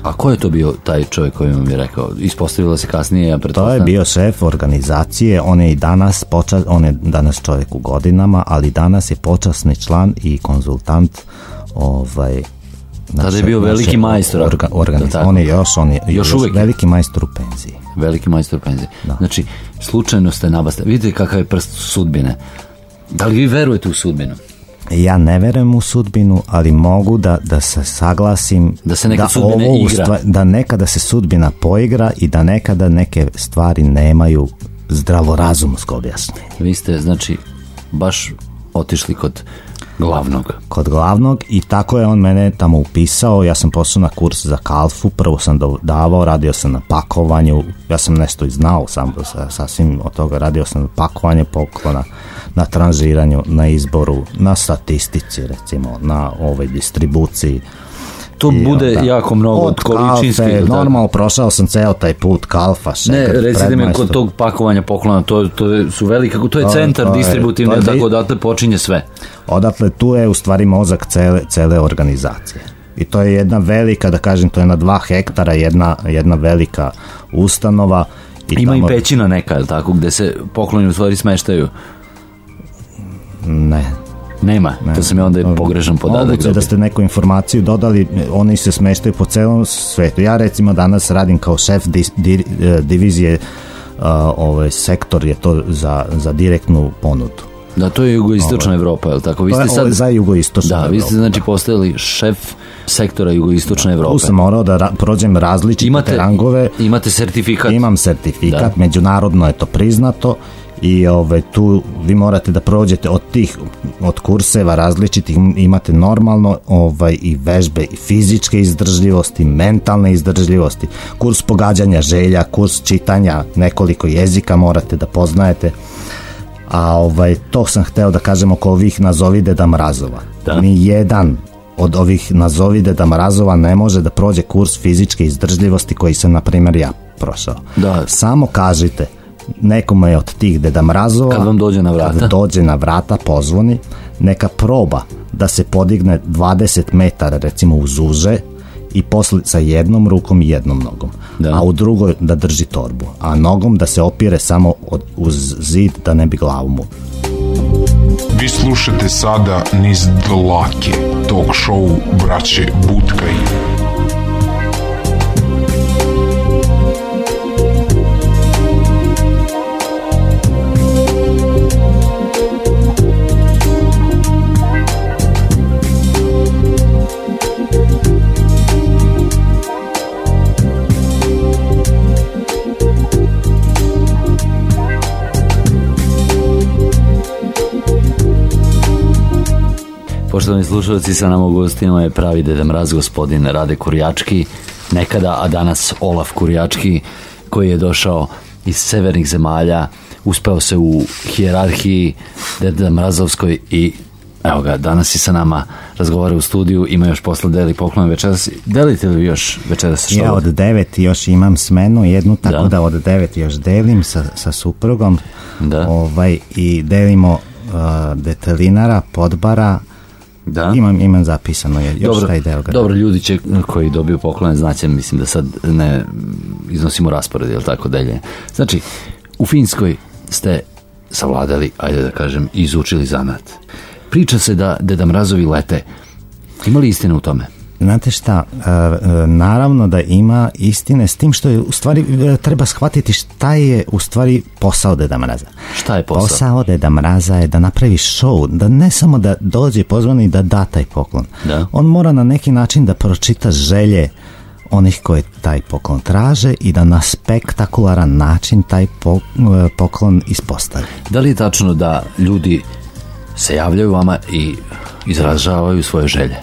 A ko je to bio taj čovjek koji vam je rekao? Ispostavilo se kasnije, ja To je bio šef organizacije, on je i danas počas, on je danas čovjek u godinama, ali danas je počasni član i konzultant ovaj Tada je bio veliki majstor, orga, organiz- on je još, on je Još uvijek je. veliki majstor u penziji. Veliki majstor penzije. Znači, slučajno ste nabasta. Vidite kakav je prst sudbine. Da li vi verujete u sudbinu? ja ne verujem u sudbinu, ali mogu da, da se saglasim Da se neka sudbina ovo igra. stva- da nekada se sudbina poigra i da nekada neke stvari nemaju zdravorazumsko objašnjenje. Vi ste, znači, baš otišli kod glavnog. kod glavnog i tako je on mene tamo upisao, ja sam pošao na kurs za kalfu, prvo sam davao, radio sam na pakovanju, ja sam nešto i znao sam sa, sasvim od toga, radio sam na pakovanju poklona, na tranžiranju, na izboru, na statistici recimo, na ovoj distribuciji. To I bude onda- jako mnogo od količinski. kalfe, normalno prošao sam ceo taj put kalfa, Ne, šeker, recite mi kod tog pakovanja poklona, to, to je- su velike, to je To- centar to je- distributivni, to je tako odatle počinje sve. Odatle tu je u stvari mozak cele, cele organizacije. I to je jedna velika, da kažem, to je na dva hektara, jedna, jedna velika ustanova. I Ima tamo, i pećina neka, tako, gde se pokloni u stvari smeštaju. Ne. Nema, to sam je onda i pogrešan podatak. Moguće da ste neku informaciju dodali, oni se smeštaju po celom svetu. Ja recimo danas radim kao šef dis- di- e, divizije, a, ovaj sektor je to za, za direktnu ponudu. Da, to je jugoistočna Evropa, jel tako? Vi je ste sad... ovo za jugoistočnu Da, vi ste znači postali šef sektora jugoistočne Tu Evrope. sam morao da ra- prođem različite Imate, rangove. imate sertifikat. Imam sertifikat, Da. međunarodno je to priznato i ovaj, tu vi morate da prođete od tih od kurseva različitih imate normalno ovaj i vežbe i fizičke izdržljivosti, mentalne izdržljivosti, kurs pogađanja želja, kurs čitanja nekoliko jezika morate da poznajete. A ovaj to sam hteo da kažem oko ovih nazovi Deda Mrazova. Da. Ni jedan od ovih nazovi Deda Mrazova ne može da prođe kurs fizičke izdržljivosti koji sam na primjer ja prošao. Da. Samo kažite nekome je od tih Deda Mrazova Kad vam dođe na vrata. kad dođe na vrata pozvoni neka proba da se podigne 20 metara recimo uz uže i posle sa jednom rukom i jednom nogom Da. a u drugoj da drži torbu a nogom da se opire samo od, uz zid da ne bi glavom mu Vi slušate sada niz dlake, talk show braće Butkaj. Poštovani slušalci, sa nama u gostima je pravi Deda Mraz, gospodin Rade Kurjački, nekada, a danas Olaf Kurjački, koji je došao iz severnih zemalja, uspeo se u hijerarhiji Deda Mrazovskoj i evo ga, danas je sa nama razgovara u studiju, ima još posle deli poklon večeras. Delite li još večeras što? Ja od devet još imam smenu jednu, tako Da. da, od devet još delim sa, sa suprugom Da. ovaj, i delimo uh, detelinara, podbara, Da. imam, imam zapisano je, još dobro, taj deo dobro, ljudi će koji dobiju poklone znaće, mislim da sad ne iznosimo raspored, jel tako dalje. Znači, u Finskoj ste savladali, ajde da kažem, izučili zanat. Priča se da Deda Mrazovi lete. Ima li istine u tome? Znate šta, e, e, naravno da ima istine s tim što je u stvari e, treba shvatiti šta je u stvari posao Deda Mraza. Šta je posao? Posao Deda Mraza je da napravi show, da ne samo da dođe pozvani i da da taj poklon. Da. On mora na neki način da pročita želje onih koji taj poklon traže i da na spektakularan način taj po- poklon ispostavi. Da li je tačno da ljudi se javljaju vama i izražavaju svoje želje?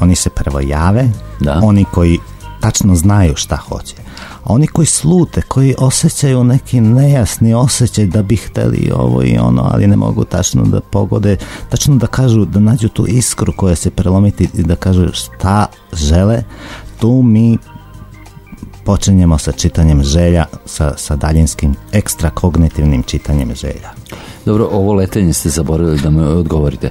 Oni se prvo jave, Da. oni koji tačno znaju šta hoće. A oni koji slute, koji osjećaju neki nejasni osjećaj da bi hteli ovo i ono, ali ne mogu tačno da pogode, tačno da kažu, da nađu tu iskru koja se prelomiti i da kažu šta žele, tu mi počinjemo sa čitanjem želja, sa, sa daljinskim ekstra kognitivnim čitanjem želja. Dobro, ovo letenje ste zaboravili da me odgovorite.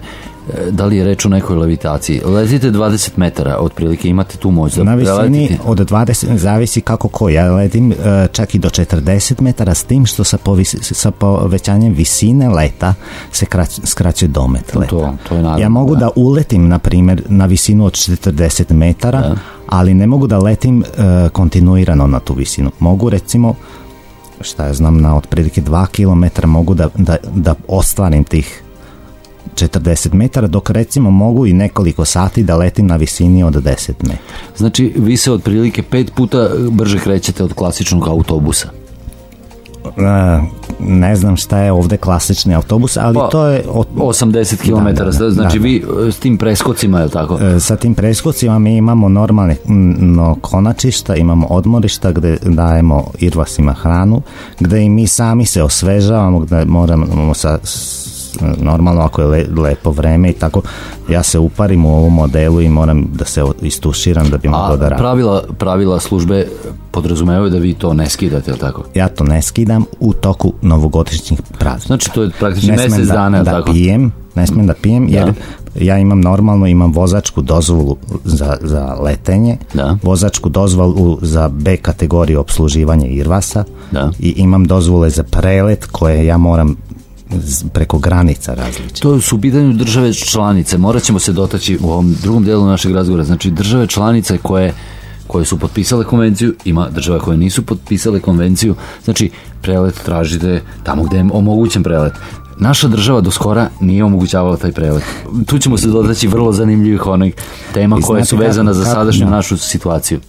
E, Da li je reč o nekoj levitaciji? Letite 20 metara, otprilike imate tu moć da Na visini preletite. od 20, zavisi kako ko, ja letim e, čak i do 40 metara s tim što sa, povis, sa povećanjem visine leta se krać, skraće domet leta. To- to je naravno, ja mogu da. da, uletim, na primjer, na visinu od 40 metara, Da. ali ne mogu da letim e, kontinuirano na tu visinu. Mogu recimo šta ja znam, na otprilike 2 km mogu da, da, da ostvarim tih 40 metara, dok recimo mogu i nekoliko sati da letim na visini od 10 metara. Znači, vi se otprilike pet puta brže krećete od klasičnog autobusa. E, ne znam šta je ovde klasični autobus, ali Pa, to je... Od, 80 km, Da, da, da, znači da, da. vi e, s tim preskocima, je li tako? E, Sa tim preskocima mi imamo normalne no, konačišta, imamo odmorišta gde dajemo irvasima hranu, gde i mi sami se osvežavamo, gde moramo sa, normalno ako je le- lepo vreme i tako, ja se uparim u ovom modelu i moram da se istuširam da bi mogao da A radim. pravila, pravila službe podrazumevaju da vi to ne skidate, je li tako? Ja to ne skidam u toku novogodišnjih praznika. Znači, to je praktično ne smem mjesec da, dana, da tako? pijem, ne smem da pijem jer ja imam normalno, imam vozačku dozvolu za, za letenje, Da. vozačku dozvolu za B kategoriju obsluživanje Irvasa Da. i imam dozvole za prelet koje ja moram preko granica različite. To su u pitanju države članice. Morat ćemo se dotaći u ovom drugom dijelu našeg razgovora. Znači, države članice koje koje su potpisale konvenciju, ima država koje nisu potpisale konvenciju, znači prelet tražite tamo gdje je omogućen prelet. Naša država do skora nije omogućavala taj prelet. Tu ćemo se dotaći vrlo zanimljivih onih tema koje su kako- vezane za kako- sadašnju da. našu situaciju.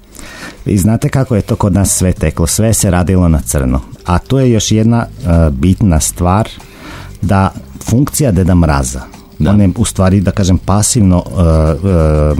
I znate kako je to kod nas sve teklo? Sve se radilo na crno. A to je još jedna e, bitna stvar da funkcija Deda Mraza, Da. on je u stvari, da kažem, pasivno e, e,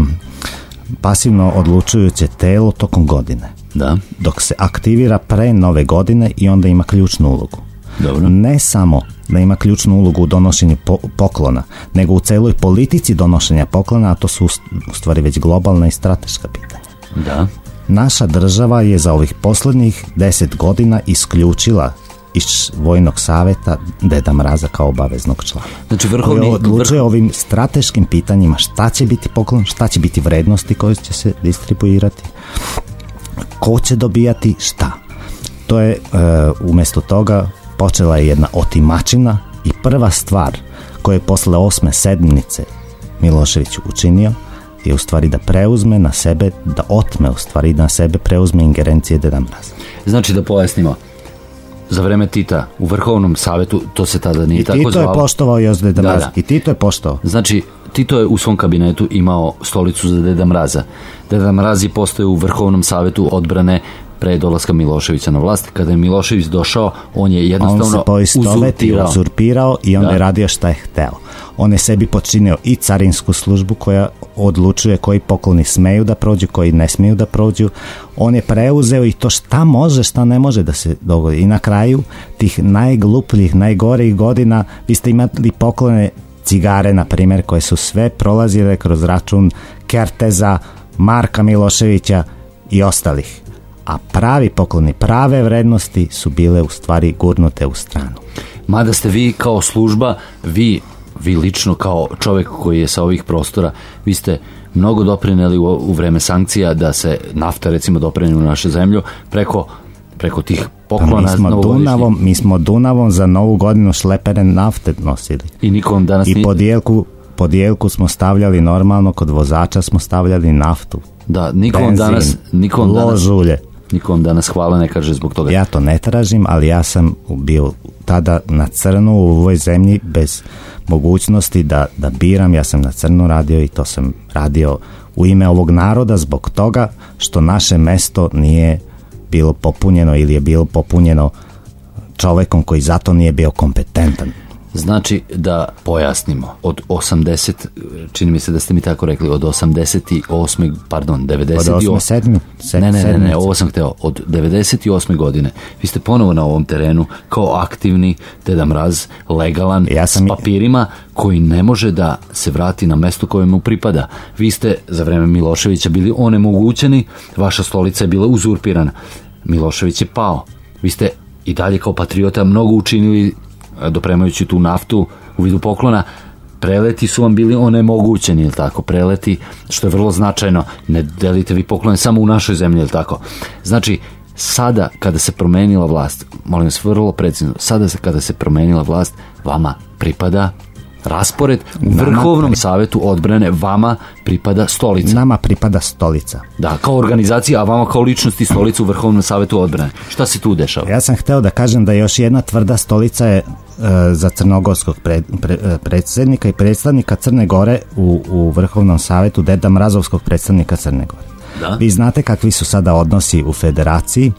pasivno odlučujuće telo tokom godine. Da, Dok se aktivira pre nove godine i onda ima ključnu ulogu. Dobro. Ne samo da ima ključnu ulogu u donošenju po- poklona, nego u celoj politici donošenja poklona, a to su u stvari već globalna i strateška pitanja. da. Naša država je za ovih posljednjih deset godina isključila iz vojnog saveta Deda Mraza kao obaveznog člana. Znači, Koji vrhovni, odlučuje o ovim strateškim pitanjima šta će biti poklon, šta će biti vrednosti koje će se distribuirati, ko će dobijati šta. To je e, umjesto toga počela je jedna otimačina i prva stvar koju je posle osme sedmnice Milošević učinio je u stvari da preuzme na sebe, da otme u stvari na sebe preuzme ingerencije Deda Mraza. Znači da pojasnimo, za vreme Tita u Vrhovnom savetu, to se tada nije I tako Tito je zvalo. poštovao još Deda Da, Mraza. da. I Tito je poštovao. Znači, Tito je u svom kabinetu imao stolicu za Deda Mraza. Deda Mraz je postao u Vrhovnom savetu odbrane pre dolaska Miloševića na vlast. Kada je Milošević došao, on je On jednostavno se poistoveti, uzurpirao. uzurpirao i onda Da. je radio šta je hteo. On je sebi počinio i carinsku službu koja odlučuje koji pokloni smeju da prođu, koji ne smiju da prođu. On je preuzeo i to šta može, šta ne može da se dogodi. I na kraju tih najglupljih, najgorih godina vi ste imali poklone cigare, na primjer, koje su sve prolazile kroz račun Kerteza, Marka Miloševića i ostalih. A pravi pokloni, prave vrednosti su bile u stvari gurnute u stranu. Mada ste vi kao služba, vi, vi lično kao čovjek koji je sa ovih prostora, vi ste mnogo doprineli u, u vreme sankcija da se nafta recimo dopremi u našu zemlju preko, preko tih Pa poklona mi smo. Dunavom, mi smo Dunavom za novu godinu šlepere nafte nosili. I nikom danas I podijelku, podijelku smo stavljali normalno, kod vozača smo stavljali naftu. Da, nikom benzin, danas, nikom danas, ulje. nikom danas hvala ne kaže zbog toga. Ja to ne tražim, ali ja sam bio tada na crnu u ovoj zemlji bez mogućnosti da, da biram. Ja sam na crnu radio i to sam radio u ime ovog naroda zbog toga što naše mesto nije bilo popunjeno ili je bilo popunjeno čovekom koji zato nije bio kompetentan. Znači da pojasnimo, od 80, čini mi se da ste mi tako rekli, od 88, pardon, Od 98. osme sedmi, se- Ne, ne, ne, ne, ovo sam hteo. Od 98. godine vi ste ponovo na ovom terenu kao aktivni Deda Mraz, legalan, Ja sam- s papirima koji ne može da se vrati na mesto koje mu pripada. Vi ste za vreme Miloševića bili onemogućeni, vaša stolica je bila uzurpirana. Milošević je pao. Vi ste i dalje kao patriota mnogo učinili dopremajući tu naftu u vidu poklona preleti su vam bili onemogućeni, jel tako? Preleti, što je vrlo značajno, ne delite vi poklone samo u našoj zemlji, jel tako? Znači, sada kada se promenila vlast, molim vas vrlo precizno, sada se kada se promenila vlast, vama pripada raspored u Vrhovnom savetu odbrane, vama pripada stolica. Nama pripada stolica. Da, kao organizacija, a vama kao ličnosti stolica u Vrhovnom savetu odbrane. Šta se tu dešava? Ja sam hteo da kažem da još jedna tvrda stolica je za crnogorskog e, predsjednika i predstavnika Crne Gore u, u Vrhovnom savjetu Deda Mrazovskog predstavnika Crne Gore. Da. Vi znate kakvi su sada odnosi u federaciji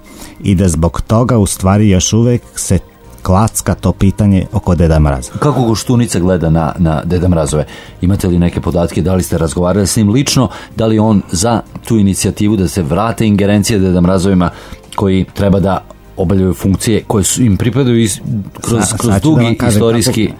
i da zbog toga u stvari još uvijek se klacka to pitanje oko Deda Mraza. Kako Koštunica gleda na, na Deda Mrazove? Imate li neke podatke, da li ste razgovarali s njim lično, da li on za tu inicijativu da se vrate ingerencije Deda Mrazovima koji treba da obavljaju funkcije koje su im pripadaju iz, kroz, Sa- kroz da vam dugi kažem istorijski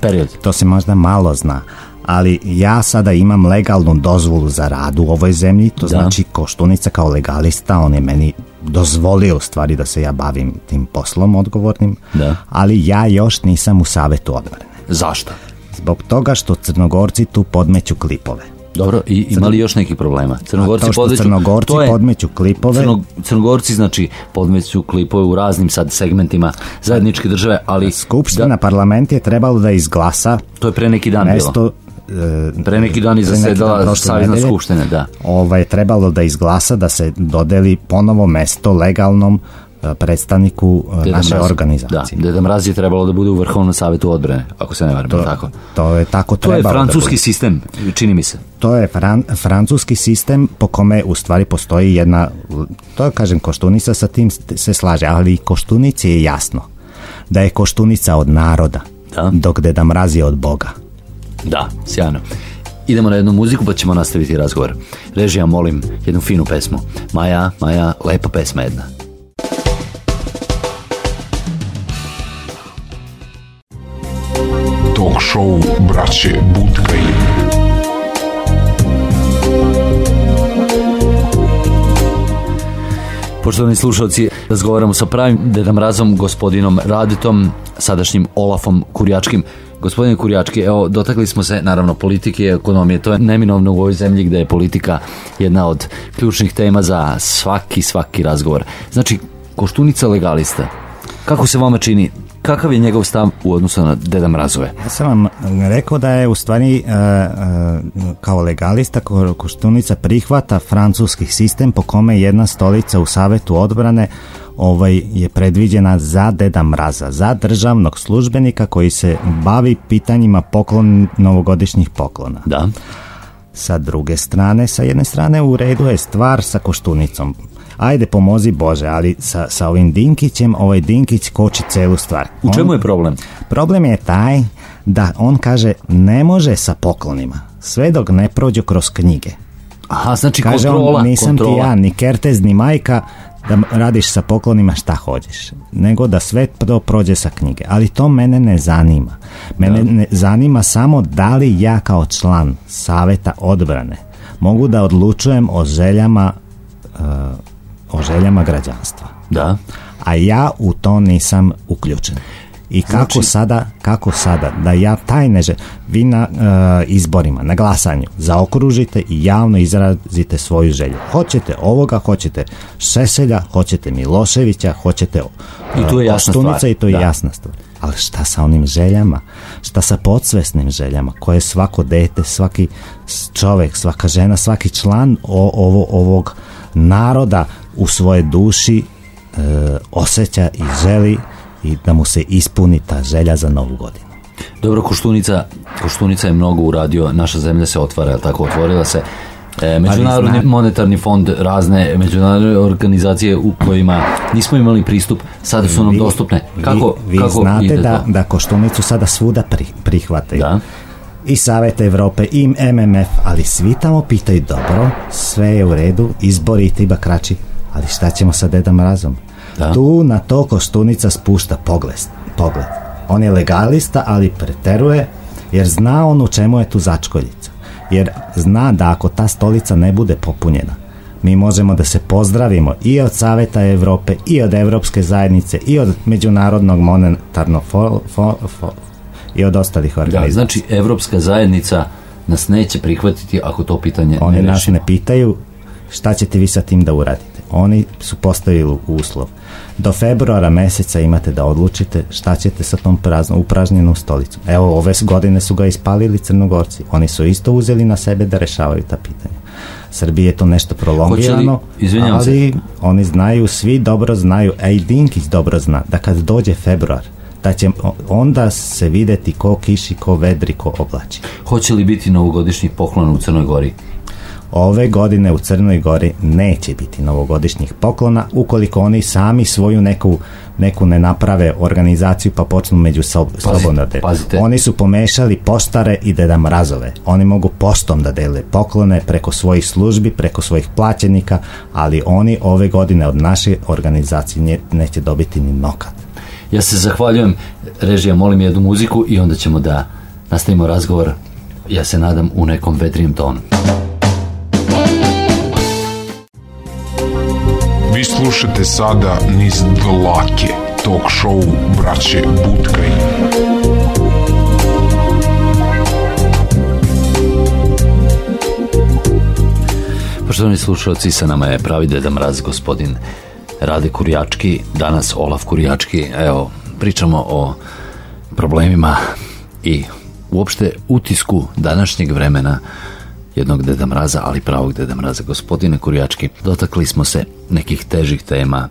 period. To se možda malo zna, ali ja sada imam legalnu dozvolu za rad u ovoj zemlji, to znači Koštunica kao legalista, on je meni dozvolio u stvari da se ja bavim tim poslom odgovornim, Da. ali ja još nisam u savjetu odbrane. Zašto? Zbog toga što crnogorci tu podmeću klipove. Dobro, i ima li još nekih problema? Crnogorci podmeću- Crnogorci to je- podmeću klipove- Crno- Crnogorci znači podmeću klipove u raznim sad segmentima zajedničke države, ali Skupština, parlament je trebalo da izglasa to je pre neki dan bilo. mesto e, Pre neki dan je neki zasedala nedelje, skupština, da. Ovaj, trebalo da izglasa da se dodeli ponovo mesto legalnom predstavniku e, Deda naše Mraz. organizacije. Da, Deda Mraz je trebalo da bude u Vrhovnom savjetu odbrane, ako se ne varam, To, tako. to je tako To je da francuski bude. sistem, čini mi se. To je fran- francuski sistem po kome u stvari postoji jedna, to kažem Koštunica sa tim se slaže, ali i Koštunici je jasno da je Koštunica od naroda, Da. dok Deda Mraz je od Boga. Da, sjajno. Idemo na jednu muziku pa ćemo nastaviti razgovor. Režija, molim, jednu finu pesmu. Maja, Maja, lepa pesma jedna. Talk show braće Budkaj. Poštovani slušalci, razgovaramo sa pravim Deda Mrazom, gospodinom Raditom, sadašnjim Olafom Kurjačkim. Gospodine Kurjački, evo, dotakli smo se naravno politike i ekonomije. To je neminovno u ovoj zemlji gde je politika jedna od ključnih tema za svaki, svaki razgovor. Znači, Koštunica legalista. Kako se vama čini? Kakav je njegov stav u odnosu na Deda Mrazove? Ja sam vam rekao da je u stvari e, e, kao legalista Ko- Koštunica prihvata francuski sistem po kome jedna stolica u Savetu odbrane ovaj je predviđena za Deda Mraza, za državnog službenika koji se bavi pitanjima poklon novogodišnjih poklona. Da. Sa druge strane, sa jedne strane u redu je stvar sa Koštunicom. Ajde pomozi Bože, ali sa, sa ovim Dinkićem, ovaj Dinkić koči celu stvar. U čemu je problem? Problem je taj da on kaže ne može sa poklonima sve dok ne prođe kroz knjige. Aha, znači Kaže kontrola. on, nisam kontrola. ti ja ni kertez ni majka da radiš sa poklonima šta hoćeš, nego da sve to prođe sa knjige. Ali to mene ne zanima. Mene ne zanima samo da li ja kao član saveta odbrane mogu da odlučujem o željama e, o željama građanstva Da. a ja u to nisam uključen. I kako Znači- sada, kako sada, da ja tajne že, vi na e, izborima, na glasanju, zaokružite i javno izrazite svoju želju. Hoćete ovoga, hoćete Šešelja, hoćete Miloševića, hoćete I tu je e, jasna stvar, i to je da. jasna stvar. Ali šta sa onim željama? Šta sa podsvesnim željama? Koje svako dete, svaki čovjek, svaka žena, svaki član o, ovo, ovog naroda u svojoj duši e, osjeća i želi i da mu se ispuni ta želja za novu godinu. Dobro, Koštunica, Koštunica je mnogo uradio, naša zemlja se otvara, jel tako, otvorila se. E, međunarodni zna- monetarni fond, razne međunarodne organizacije u kojima nismo imali pristup, sada su nam Vi- dostupne. Kako, vi, vi kako znate ide da, to? da Koštunicu sada svuda pri, prihvataju. Da. I Savjet Evrope, i MMF, ali svi tamo pitaju dobro, sve je u redu, izbori i tiba kraći, ali šta ćemo sa Deda Mrazom? Da. Tu na to Koštunica spušta pogled, pogled. On je legalista, ali preteruje, jer zna on u čemu je tu začkoljica. Jer zna da ako ta stolica ne bude popunjena, mi možemo da se pozdravimo i od Saveta Evrope, i od Evropske zajednice, i od Međunarodnog monetarnog fo, fo- fo- i od ostalih Da, organizacija. znači, Evropska zajednica nas neće prihvatiti ako to pitanje Oni ne nas rešimo. ne pitaju šta ćete vi sa tim da uradite. Oni su postavili uslov. Do februara meseca imate da odlučite šta ćete sa tom prazno, upražnjenom stolicom. Evo, ove godine su ga ispalili crnogorci. Oni su isto uzeli na sebe da rešavaju ta pitanja. Srbiji je to nešto prolongirano, se. ali oni znaju, svi dobro znaju, a i Dinkić dobro zna, da kad dođe februar, da će onda se videti ko kiši, ko vedri, ko oblači. Hoće li biti novogodišnji poklon u Crnoj Gori? Ove godine u Crnoj Gori neće biti novogodišnjih poklona ukoliko oni sami svoju neku, neku ne naprave organizaciju pa počnu među sob, sobom da. Oni su pomešali poštare i deda mrazove. Oni mogu postom da dele poklone preko svojih službi, preko svojih plaćenika, ali oni ove godine od naše organizacije neće dobiti ni nokat. Ja se zahvaljujem, režija, molim jednu muziku i onda ćemo da nastavimo razgovor, ja se nadam, u nekom vedrijem tonu. Slušate sada niz dlake, talk show braće Butkaj. Poštovani slušalci, sa nama je pravi deda mraz gospodin Rade Kurjački, danas Olaf Kurjački. Evo, pričamo o problemima i uopšte utisku današnjeg vremena jednog deda mraza, ali pravog deda mraza. Gospodine Kurjački, dotakli smo se nekih težih tema,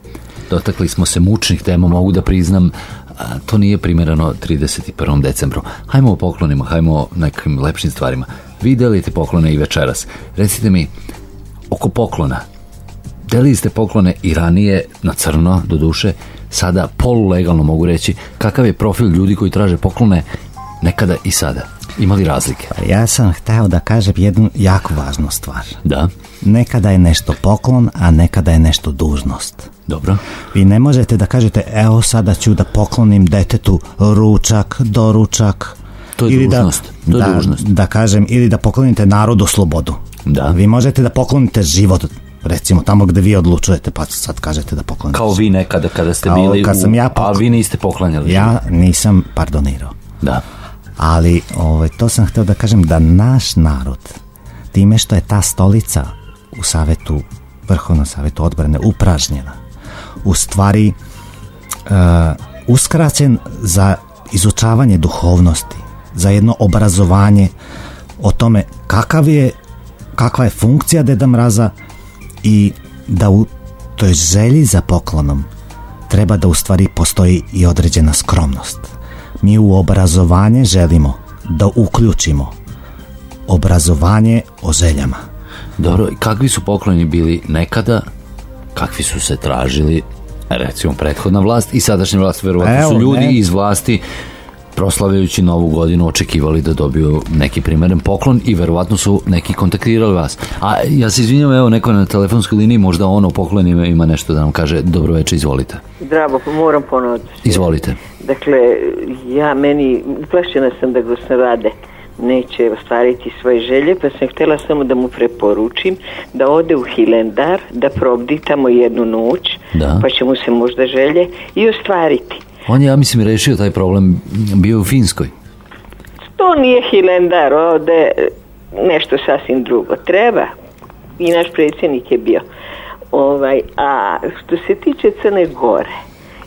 dotakli smo se mučnih tema, mogu da priznam, a, to nije primjereno 31. decembru. Hajmo o poklonima, hajmo o nekim lepšim stvarima. Vi delite poklone i večeras. Recite mi, oko poklona, delili ste poklone i ranije na crno, do duše, sada polulegalno mogu reći, kakav je profil ljudi koji traže poklone nekada i sada? Imali razlike? Ja sam hteo da kažem jednu jako važnu stvar. Da, Nekada je nešto poklon, a nekada je nešto dužnost. dobro. Vi ne možete da kažete evo sada ću da poklonim detetu ručak, doručak. To je ili da, dužnost, to je da, dužnost. da kažem, ili da poklonite narodu slobodu. Da. Vi možete da poklonite život, recimo tamo gde vi odlučujete, pa sad kažete da poklonite Kao vi nekada kada ste Kao bili kad u- sam ja a pokl- vi niste poklanjali. Ja nisam pardonirao. Da. Ali ovaj, to sam htio da kažem da naš narod, time što je ta stolica u savetu, vrhovnom savetu odbrane upražnjena, u stvari uh, uskraćen za izučavanje duhovnosti, za jedno obrazovanje o tome kakav je, kakva je funkcija Deda Mraza i da u toj želji za poklonom treba da u stvari postoji i određena skromnost. Mi u obrazovanje želimo da uključimo obrazovanje o željama. Dobro, i kakvi su pokloni bili nekada, kakvi su se tražili, recimo prethodna vlast i sadašnja vlast, verovatno Evo, su ljudi ne. iz vlasti proslavljajući novu godinu očekivali da dobiju neki primeren poklon i verovatno su neki kontaktirali vas. A ja se izvinjam, evo neko je na telefonskoj liniji, možda ono o poklonima ima nešto da nam kaže, dobro večer, izvolite. Zdravo, pa moram ponoviti. Izvolite. Dakle, ja meni, uplašena sam da gospodin Rade neće ostvariti svoje želje, pa sam htjela samo da mu preporučim da ode u Hilendar, da probdi tamo jednu noć, Da. pa će mu se možda želje i ostvariti. On je, ja mislim, rešio taj problem, bio u Finskoj. To nije Hilendar, ovde nešto sasvim drugo. Treba. I naš predsjednik je bio. Ovaj, a što se tiče Crne Gore,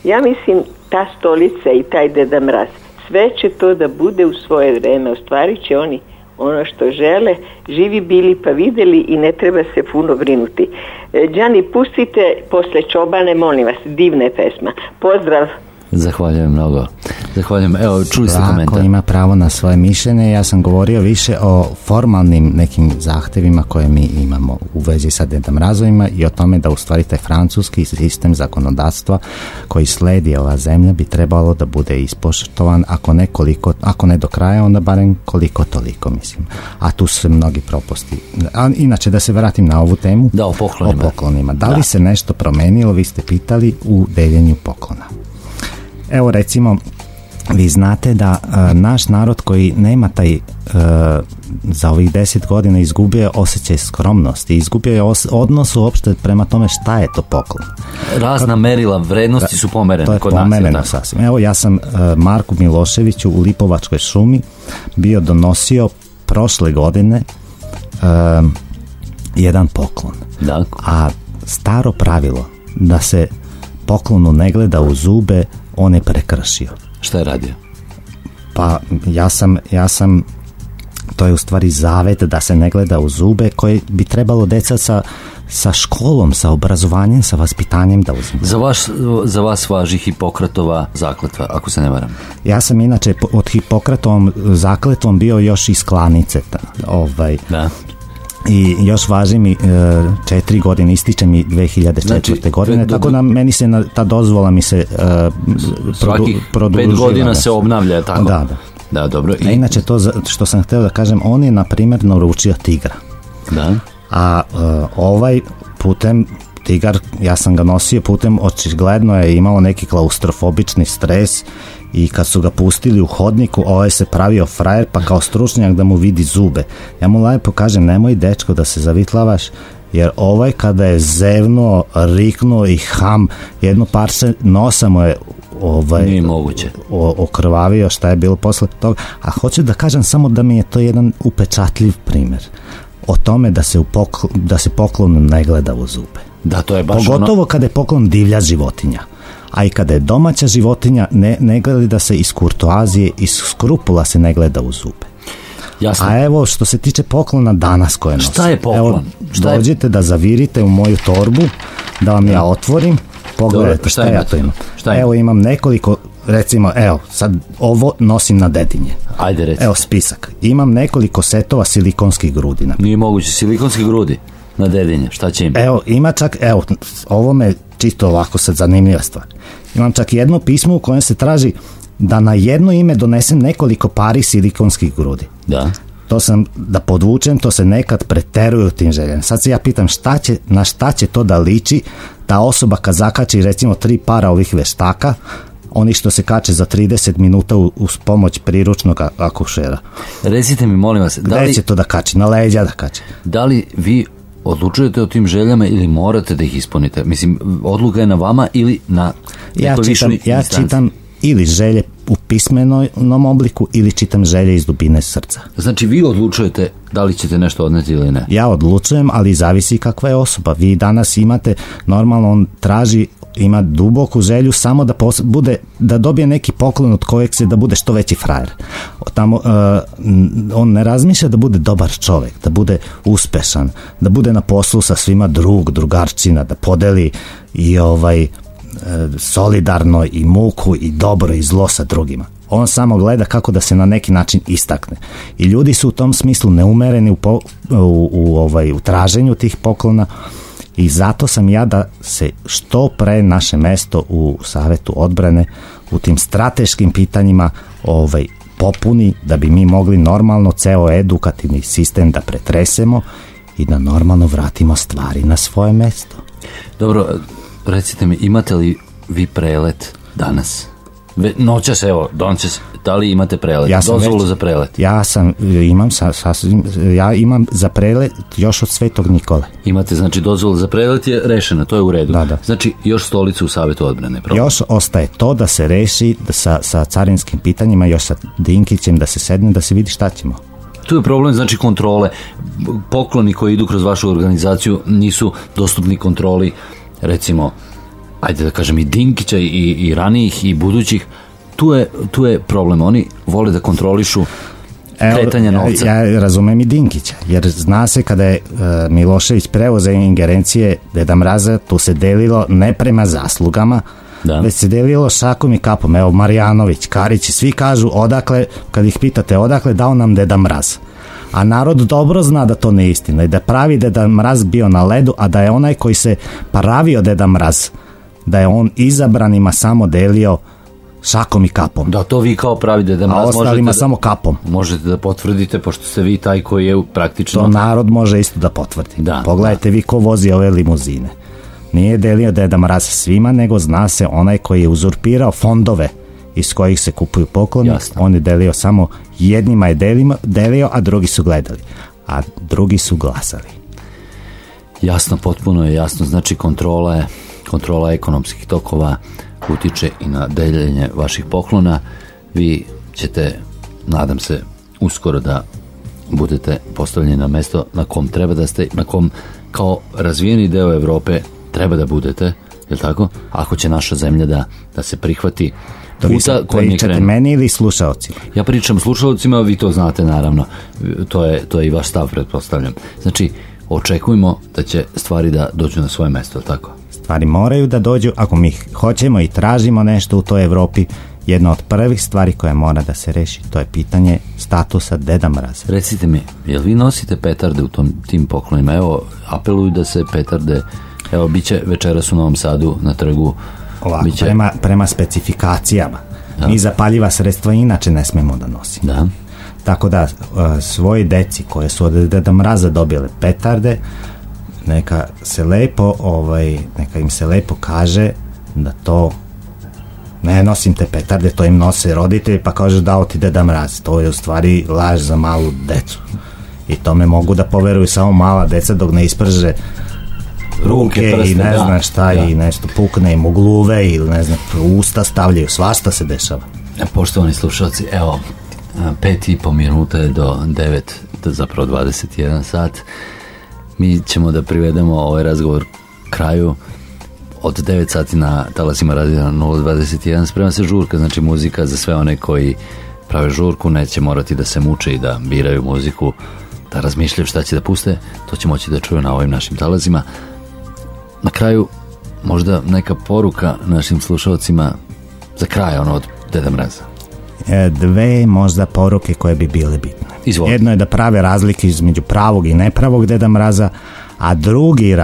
ja mislim ta stolica i taj Deda Mraz, sve će to da bude u svoje vreme. Ostvarit će oni ono što žele, živi bili pa videli i ne treba se puno brinuti. E, Đani, pustite posle Čobane, molim vas, divne pesma. Pozdrav! Zahvaljujem mnogo. Zahvaljujem. Evo, čuli ste komentar. ima pravo na svoje mišljenje. Ja sam govorio više o formalnim nekim zahtevima koje mi imamo u vezi sa Deda Mrazovima i o tome da u stvari taj francuski sistem zakonodavstva koji sledi ova zemlja bi trebalo da bude ispoštovan ako ne, koliko, ako ne do kraja, onda barem koliko toliko mislim. A tu su mnogi propusti. A inače da se vratim na ovu temu. Da, o poklonima. O poklonima. Da li se nešto promenilo, vi ste pitali, u deljenju poklona? Evo recimo, vi znate da e, naš narod koji nema taj e, za ovih deset godina izgubio je osjećaj skromnosti, izgubio je os- odnos uopšte prema tome šta je to poklon. Razna merila, vrednosti su pomerene. To je kod nas, pomereno tako? sasvim. Evo ja sam e, Marku Miloševiću u Lipovačkoj šumi bio donosio prošle godine jedan poklon. Da. A staro pravilo da se poklonu ne gleda u zube, on je prekršio. Šta je radio? Pa ja sam, ja sam to je u stvari zavet da se ne gleda u zube koji bi trebalo deca sa sa školom, sa obrazovanjem, sa vaspitanjem da uzmemo. Za, vaš, za vas važi Hipokratova zakletva, ako se ne varam. Ja sam inače od Hipokratovom zakletvom bio još iz klanice. Ovaj, Da. I još važi mi e, četiri godine, ističe mi 2004. Znači, godine, tako da meni se na, ta dozvola mi se e, Svakih pet produživa, godina da. se obnavlja, tako? Da, da. Da, dobro. A I, inače to za- što sam htio da kažem, on je na primjer naručio tigra. da. A e, ovaj putem tigar, ja sam ga nosio putem, očigledno je imao neki klaustrofobični stres i kad su ga pustili u hodniku, ovaj se pravio frajer pa kao stručnjak da mu vidi zube. Ja mu lepo kažem, nemoj dečko da se zavitlavaš, jer ovaj kada je zevnuo, riknuo i ham, jedno parče nosa mu je ovaj, Nije moguće. o, okrvavio šta je bilo posle toga. A hoću da kažem samo da mi je to jedan upečatljiv primjer o tome da se, u pokl- da se poklon ne gleda u zube. Da, to je baš Pogotovo ono... kada je poklon divlja životinja. A i kada je domaća životinja, ne, ne gleda se iz kurtoazije, iz skrupula se ne gleda u zube. Jasno. A evo što se tiče poklona danas koje nosim. Šta je poklon? Evo, Šta je- dođite da zavirite u moju torbu, da vam ja otvorim. Pogledajte Dobro, šta šta, ja to imam. Šta evo imam nekoliko, recimo, evo, sad ovo nosim na dedinje. Ajde, reci. Evo spisak. Imam nekoliko setova silikonskih grudina. Nije moguće. Silikonske grudi na dedinje. Šta će im? Evo, ima čak, evo, ovo me čisto ovako sad zanimljiva stvar. Imam čak jedno pismo u kojem se traži da na jedno ime donesem nekoliko pari silikonskih grudi. Da. To sam, da podvučem, to se nekad preteruje u tim željama. Sad se ja pitam šta će, na šta će to da liči ta osoba kad zakači recimo tri para ovih veštaka, oni što se kače za 30 minuta uz pomoć priručnog akušera. Recite mi, molim vas, da Gde li, će to da kači? Na leđa da kači. da li vi odlučujete o tim željama ili morate da ih ispunite? Mislim, odluka je na vama ili na Ja čitam, ja čitam ili želje u pismenom obliku ili čitam želje iz dubine srca. Znači, vi odlučujete da li ćete nešto odneti ili ne. Ja odlučujem, ali zavisi kakva je osoba. Vi danas imate, normalno on traži ima duboku želju samo da pos- bude da dobije neki poklon od kojeg se da bude što veći frajer. Tamo uh, on ne razmišlja da bude dobar čovjek, da bude uspešan, da bude na poslu sa svima drug, drugarčina, da podeli i ovaj e, solidarno i muku i dobro i zlo sa drugima. On samo gleda kako da se na neki način istakne. I ljudi su u tom smislu neumereni u, po- u, u, ovaj, u traženju tih poklona i zato sam ja da se što pre naše mesto u Savetu odbrane u tim strateškim pitanjima ovaj, popuni da bi mi mogli normalno ceo edukativni sistem da pretresemo i da normalno vratimo stvari na svoje mesto. Dobro, recite mi, imate li vi prelet danas? Noćas, evo, dončas, da li imate prelet? Ja sam Dozvolu već- za prelet? Ja sam, imam sa, sasvim, ja imam za prelet još od Svetog Nikole. Imate, znači, dozvolu za prelet je rešena, to je u redu. Da, da. Znači, još stolicu u savjetu odbrane. problem. Još ostaje to da se reši da sa, sa carinskim pitanjima, još sa Dinkićem da se sedne, da se vidi šta ćemo. Tu je problem, znači, kontrole. Pokloni koji idu kroz vašu organizaciju nisu dostupni kontroli, recimo, ajde da kažem, i Dinkića i, i ranijih i budućih. Tu je, tu je problem. Oni vole da kontrolišu kretanje novca. Ja, ja razumem i Dinkića, jer zna se kada je e, Milošević preuzeo ingerencije Deda Mraza, tu se delilo ne prema zaslugama, Da. već se delilo šakom i kapom. Evo Marjanović, Karić, svi kažu odakle, kad ih pitate odakle, dao nam Deda Mraz. A narod dobro zna da to ne istina i da pravi Deda Mraz bio na ledu, a da je onaj koji se pravio Deda Mraz, da je on izabranima samo delio šakom i kapom. Da, to vi kao pravite da a ostalima možete samo kapom. da, možete da potvrdite, pošto ste vi taj koji je praktično... To narod može isto da potvrdi. Da, Pogledajte vi ko vozi ove limuzine. Nije delio Deda Mraz svima, nego zna se onaj koji je uzurpirao fondove iz kojih se kupuju pokloni. Jasno. On je delio samo jednima je delimo, delio, a drugi su gledali. A drugi su glasali. Jasno, potpuno je jasno. Znači kontrola je, kontrola ekonomskih tokova utiče i na deljenje vaših poklona. Vi ćete, nadam se, uskoro da budete postavljeni na mesto na kom treba da ste, na kom kao razvijeni deo Europe treba da budete, je tako? Ako će naša zemlja da, da se prihvati To vi pričate meni ili slušaocima? Ja pričam slušalcima, vi to znate naravno. To je, to je i vaš stav, pretpostavljam. Znači, očekujemo da će stvari da dođu na svoje mesto, je li tako? Stvari moraju da dođu, ako mi hoćemo i tražimo nešto u toj Evropi, jedna od prvih stvari koja mora da se reši, to je pitanje statusa Deda Mraza. Recite mi, jel vi nosite petarde u tom, tim poklonima? Evo, apeluju da se petarde, evo, bit će večeras u Novom Sadu na trgu. Ovako, biće- prema, prema specifikacijama. Mi zapaljiva sredstva inače ne smemo da nosimo. Da. Tako da uh, svoji deci koje su od Deda Mraza dobile petarde, neka se lepo, ovaj, neka im se lepo kaže da to ne nosim te petarde, to im nose roditelji pa kaže dao ti Deda Mraz. To je u stvari laž za malu decu. I tome mogu da poveruju samo mala deca dok ne isprže ruke, prste, i ne da, znam šta da. i nešto pukne im u gluve ili ne znam usta stavljaju, svašta se dešava. E, Poštovani slušalci, evo, pet i po minuta je do 9, do zapravo 21 sat. Mi ćemo da privedemo ovaj razgovor kraju od 9 sati na talasima radija 021. Sprema se žurka, znači muzika za sve one koji prave žurku, neće morati da se muče i da biraju muziku, da razmišljaju šta će da puste, to će moći da čuju na ovim našim talazima. Na kraju, možda neka poruka našim slušalcima za kraj, ono od Deda Mraza. E, dve možda poruke koje bi bile bitne. Izvolite. Jedno je da prave razlike između pravog i nepravog Deda Mraza, a drugi,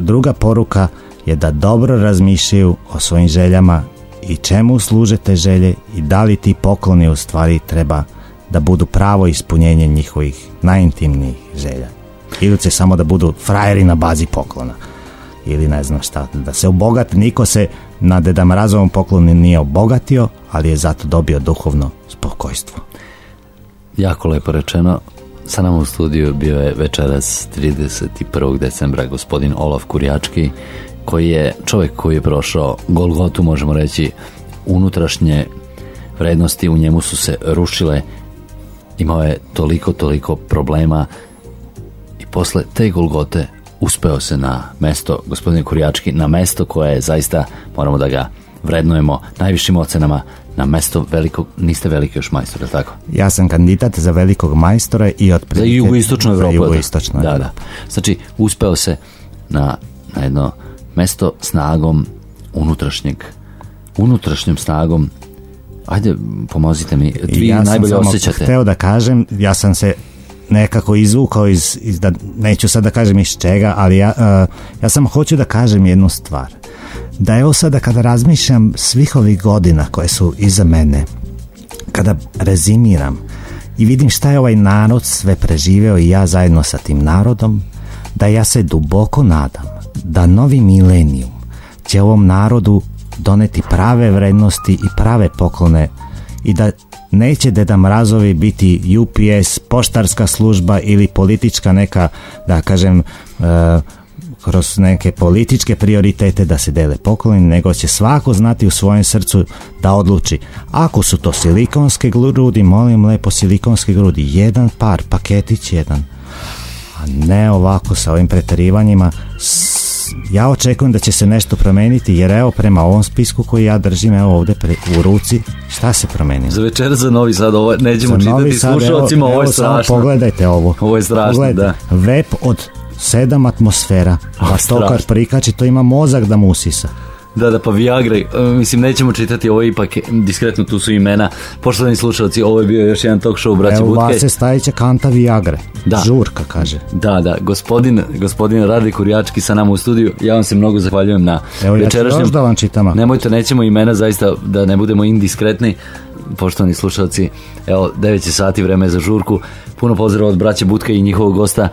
druga poruka je da dobro razmišljaju o svojim željama i čemu služe te želje i da li ti pokloni u stvari treba da budu pravo ispunjenje njihovih najintimnijih želja. Ili će samo da budu frajeri na bazi poklona ili ne znam šta, da se obogati, niko se na Deda Mrazovom poklonu nije obogatio, ali je zato dobio duhovno spokojstvo. Jako lepo rečeno. Sa nama u studiju bio je večeras 31. decembra gospodin Olaf Kurjački, koji je čovjek koji je prošao Golgotu, možemo reći, unutrašnje vrednosti u njemu su se rušile, imao je toliko, toliko problema i posle te Golgote uspeo se na mesto, gospodine Kurjački, na mesto koje je zaista, moramo da ga vrednujemo najvišim ocenama, na mesto velikog, niste veliki još majstor, je tako? Ja sam kandidat za velikog majstora i od Za jugoistočnu Evropu. Za jugoistočnu da, da. Znači, uspeo se na, na jedno mesto snagom unutrašnjeg, unutrašnjom snagom Ajde, pomozite mi. Vi ja sam najbolje samo osjećate. hteo da kažem, ja sam se nekako izvukao iz, iz da, neću sad da kažem iz čega, ali ja, uh, ja samo hoću da kažem jednu stvar. Da evo sada kada razmišljam svih ovih godina koje su iza mene, kada rezimiram i vidim šta je ovaj narod sve preživeo i ja zajedno sa tim narodom, da ja se duboko nadam da novi milenijum će ovom narodu doneti prave vrednosti i prave poklone i da neće Deda Mrazovi biti UPS, poštarska služba ili politička neka, da kažem, e, kroz neke političke prioritete da se dele pokloni, nego će svako znati u svojem srcu da odluči. Ako su to silikonske grudi, molim lepo silikonske grudi, jedan par, paketić jedan, a ne ovako sa ovim preterivanjima. Ja očekujem da će se nešto promeniti, jer evo prema ovom spisku koji ja držim evo ovde pre, u ruci, šta se promenilo? Za večer za Novi Sad, ovo nećemo Za čitati Sad, slušalcima, evo- ovo je strašno. Pogledajte ovo. Ovo je strašno, Pogledajte. da. Vep od sedam atmosfera. Pa to kad prikači, to ima mozak da mu usisa. Da, da, pa Viagra, e, mislim, nećemo čitati, ovo ipak diskretno, tu su imena. Poštovani slušalci, ovo je bio još jedan talk show, braći Evo Butke. Vase Stajića kanta Viagre. Da. Žurka, kaže. Da, da, gospodin, gospodin Radi Kurjački sa nama u studiju, ja vam se mnogo zahvaljujem na Evo ja ću večerašnjem... još da vam čitam. Nemojte, nećemo imena zaista da ne budemo indiskretni. Poštovani slušalci, evo 9 je sati, vreme za žurku. Puno pozdrava od braće Butka i njihovog gosta.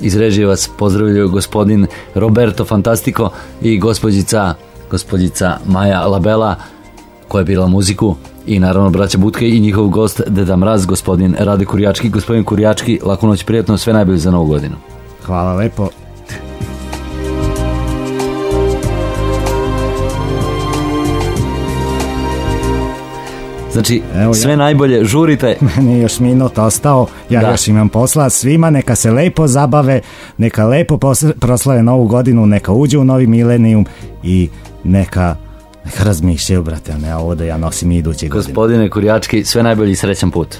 Iz režije vas pozdravljaju gospodin Roberto Fantastico i gospođica, gospođica Maja Labela koja je bila muziku i naravno braća Butke i njihov gost Deda Mraz, gospodin Rade Kurjački. Gospodin Kurjački, laku noć, prijatno, sve najbolje za novu godinu. Hvala lepo. Znači, Evo ja- sve najbolje, žurite. Meni je još minut ostao, ja Da. još imam posla. Svima neka se lepo zabave, neka lepo proslave novu godinu, neka uđu u novi milenijum i neka, neka razmišljaju, brate, a ne ovo da ja nosim iduće godine. Gospodine Kurjački, sve najbolje i srećan put.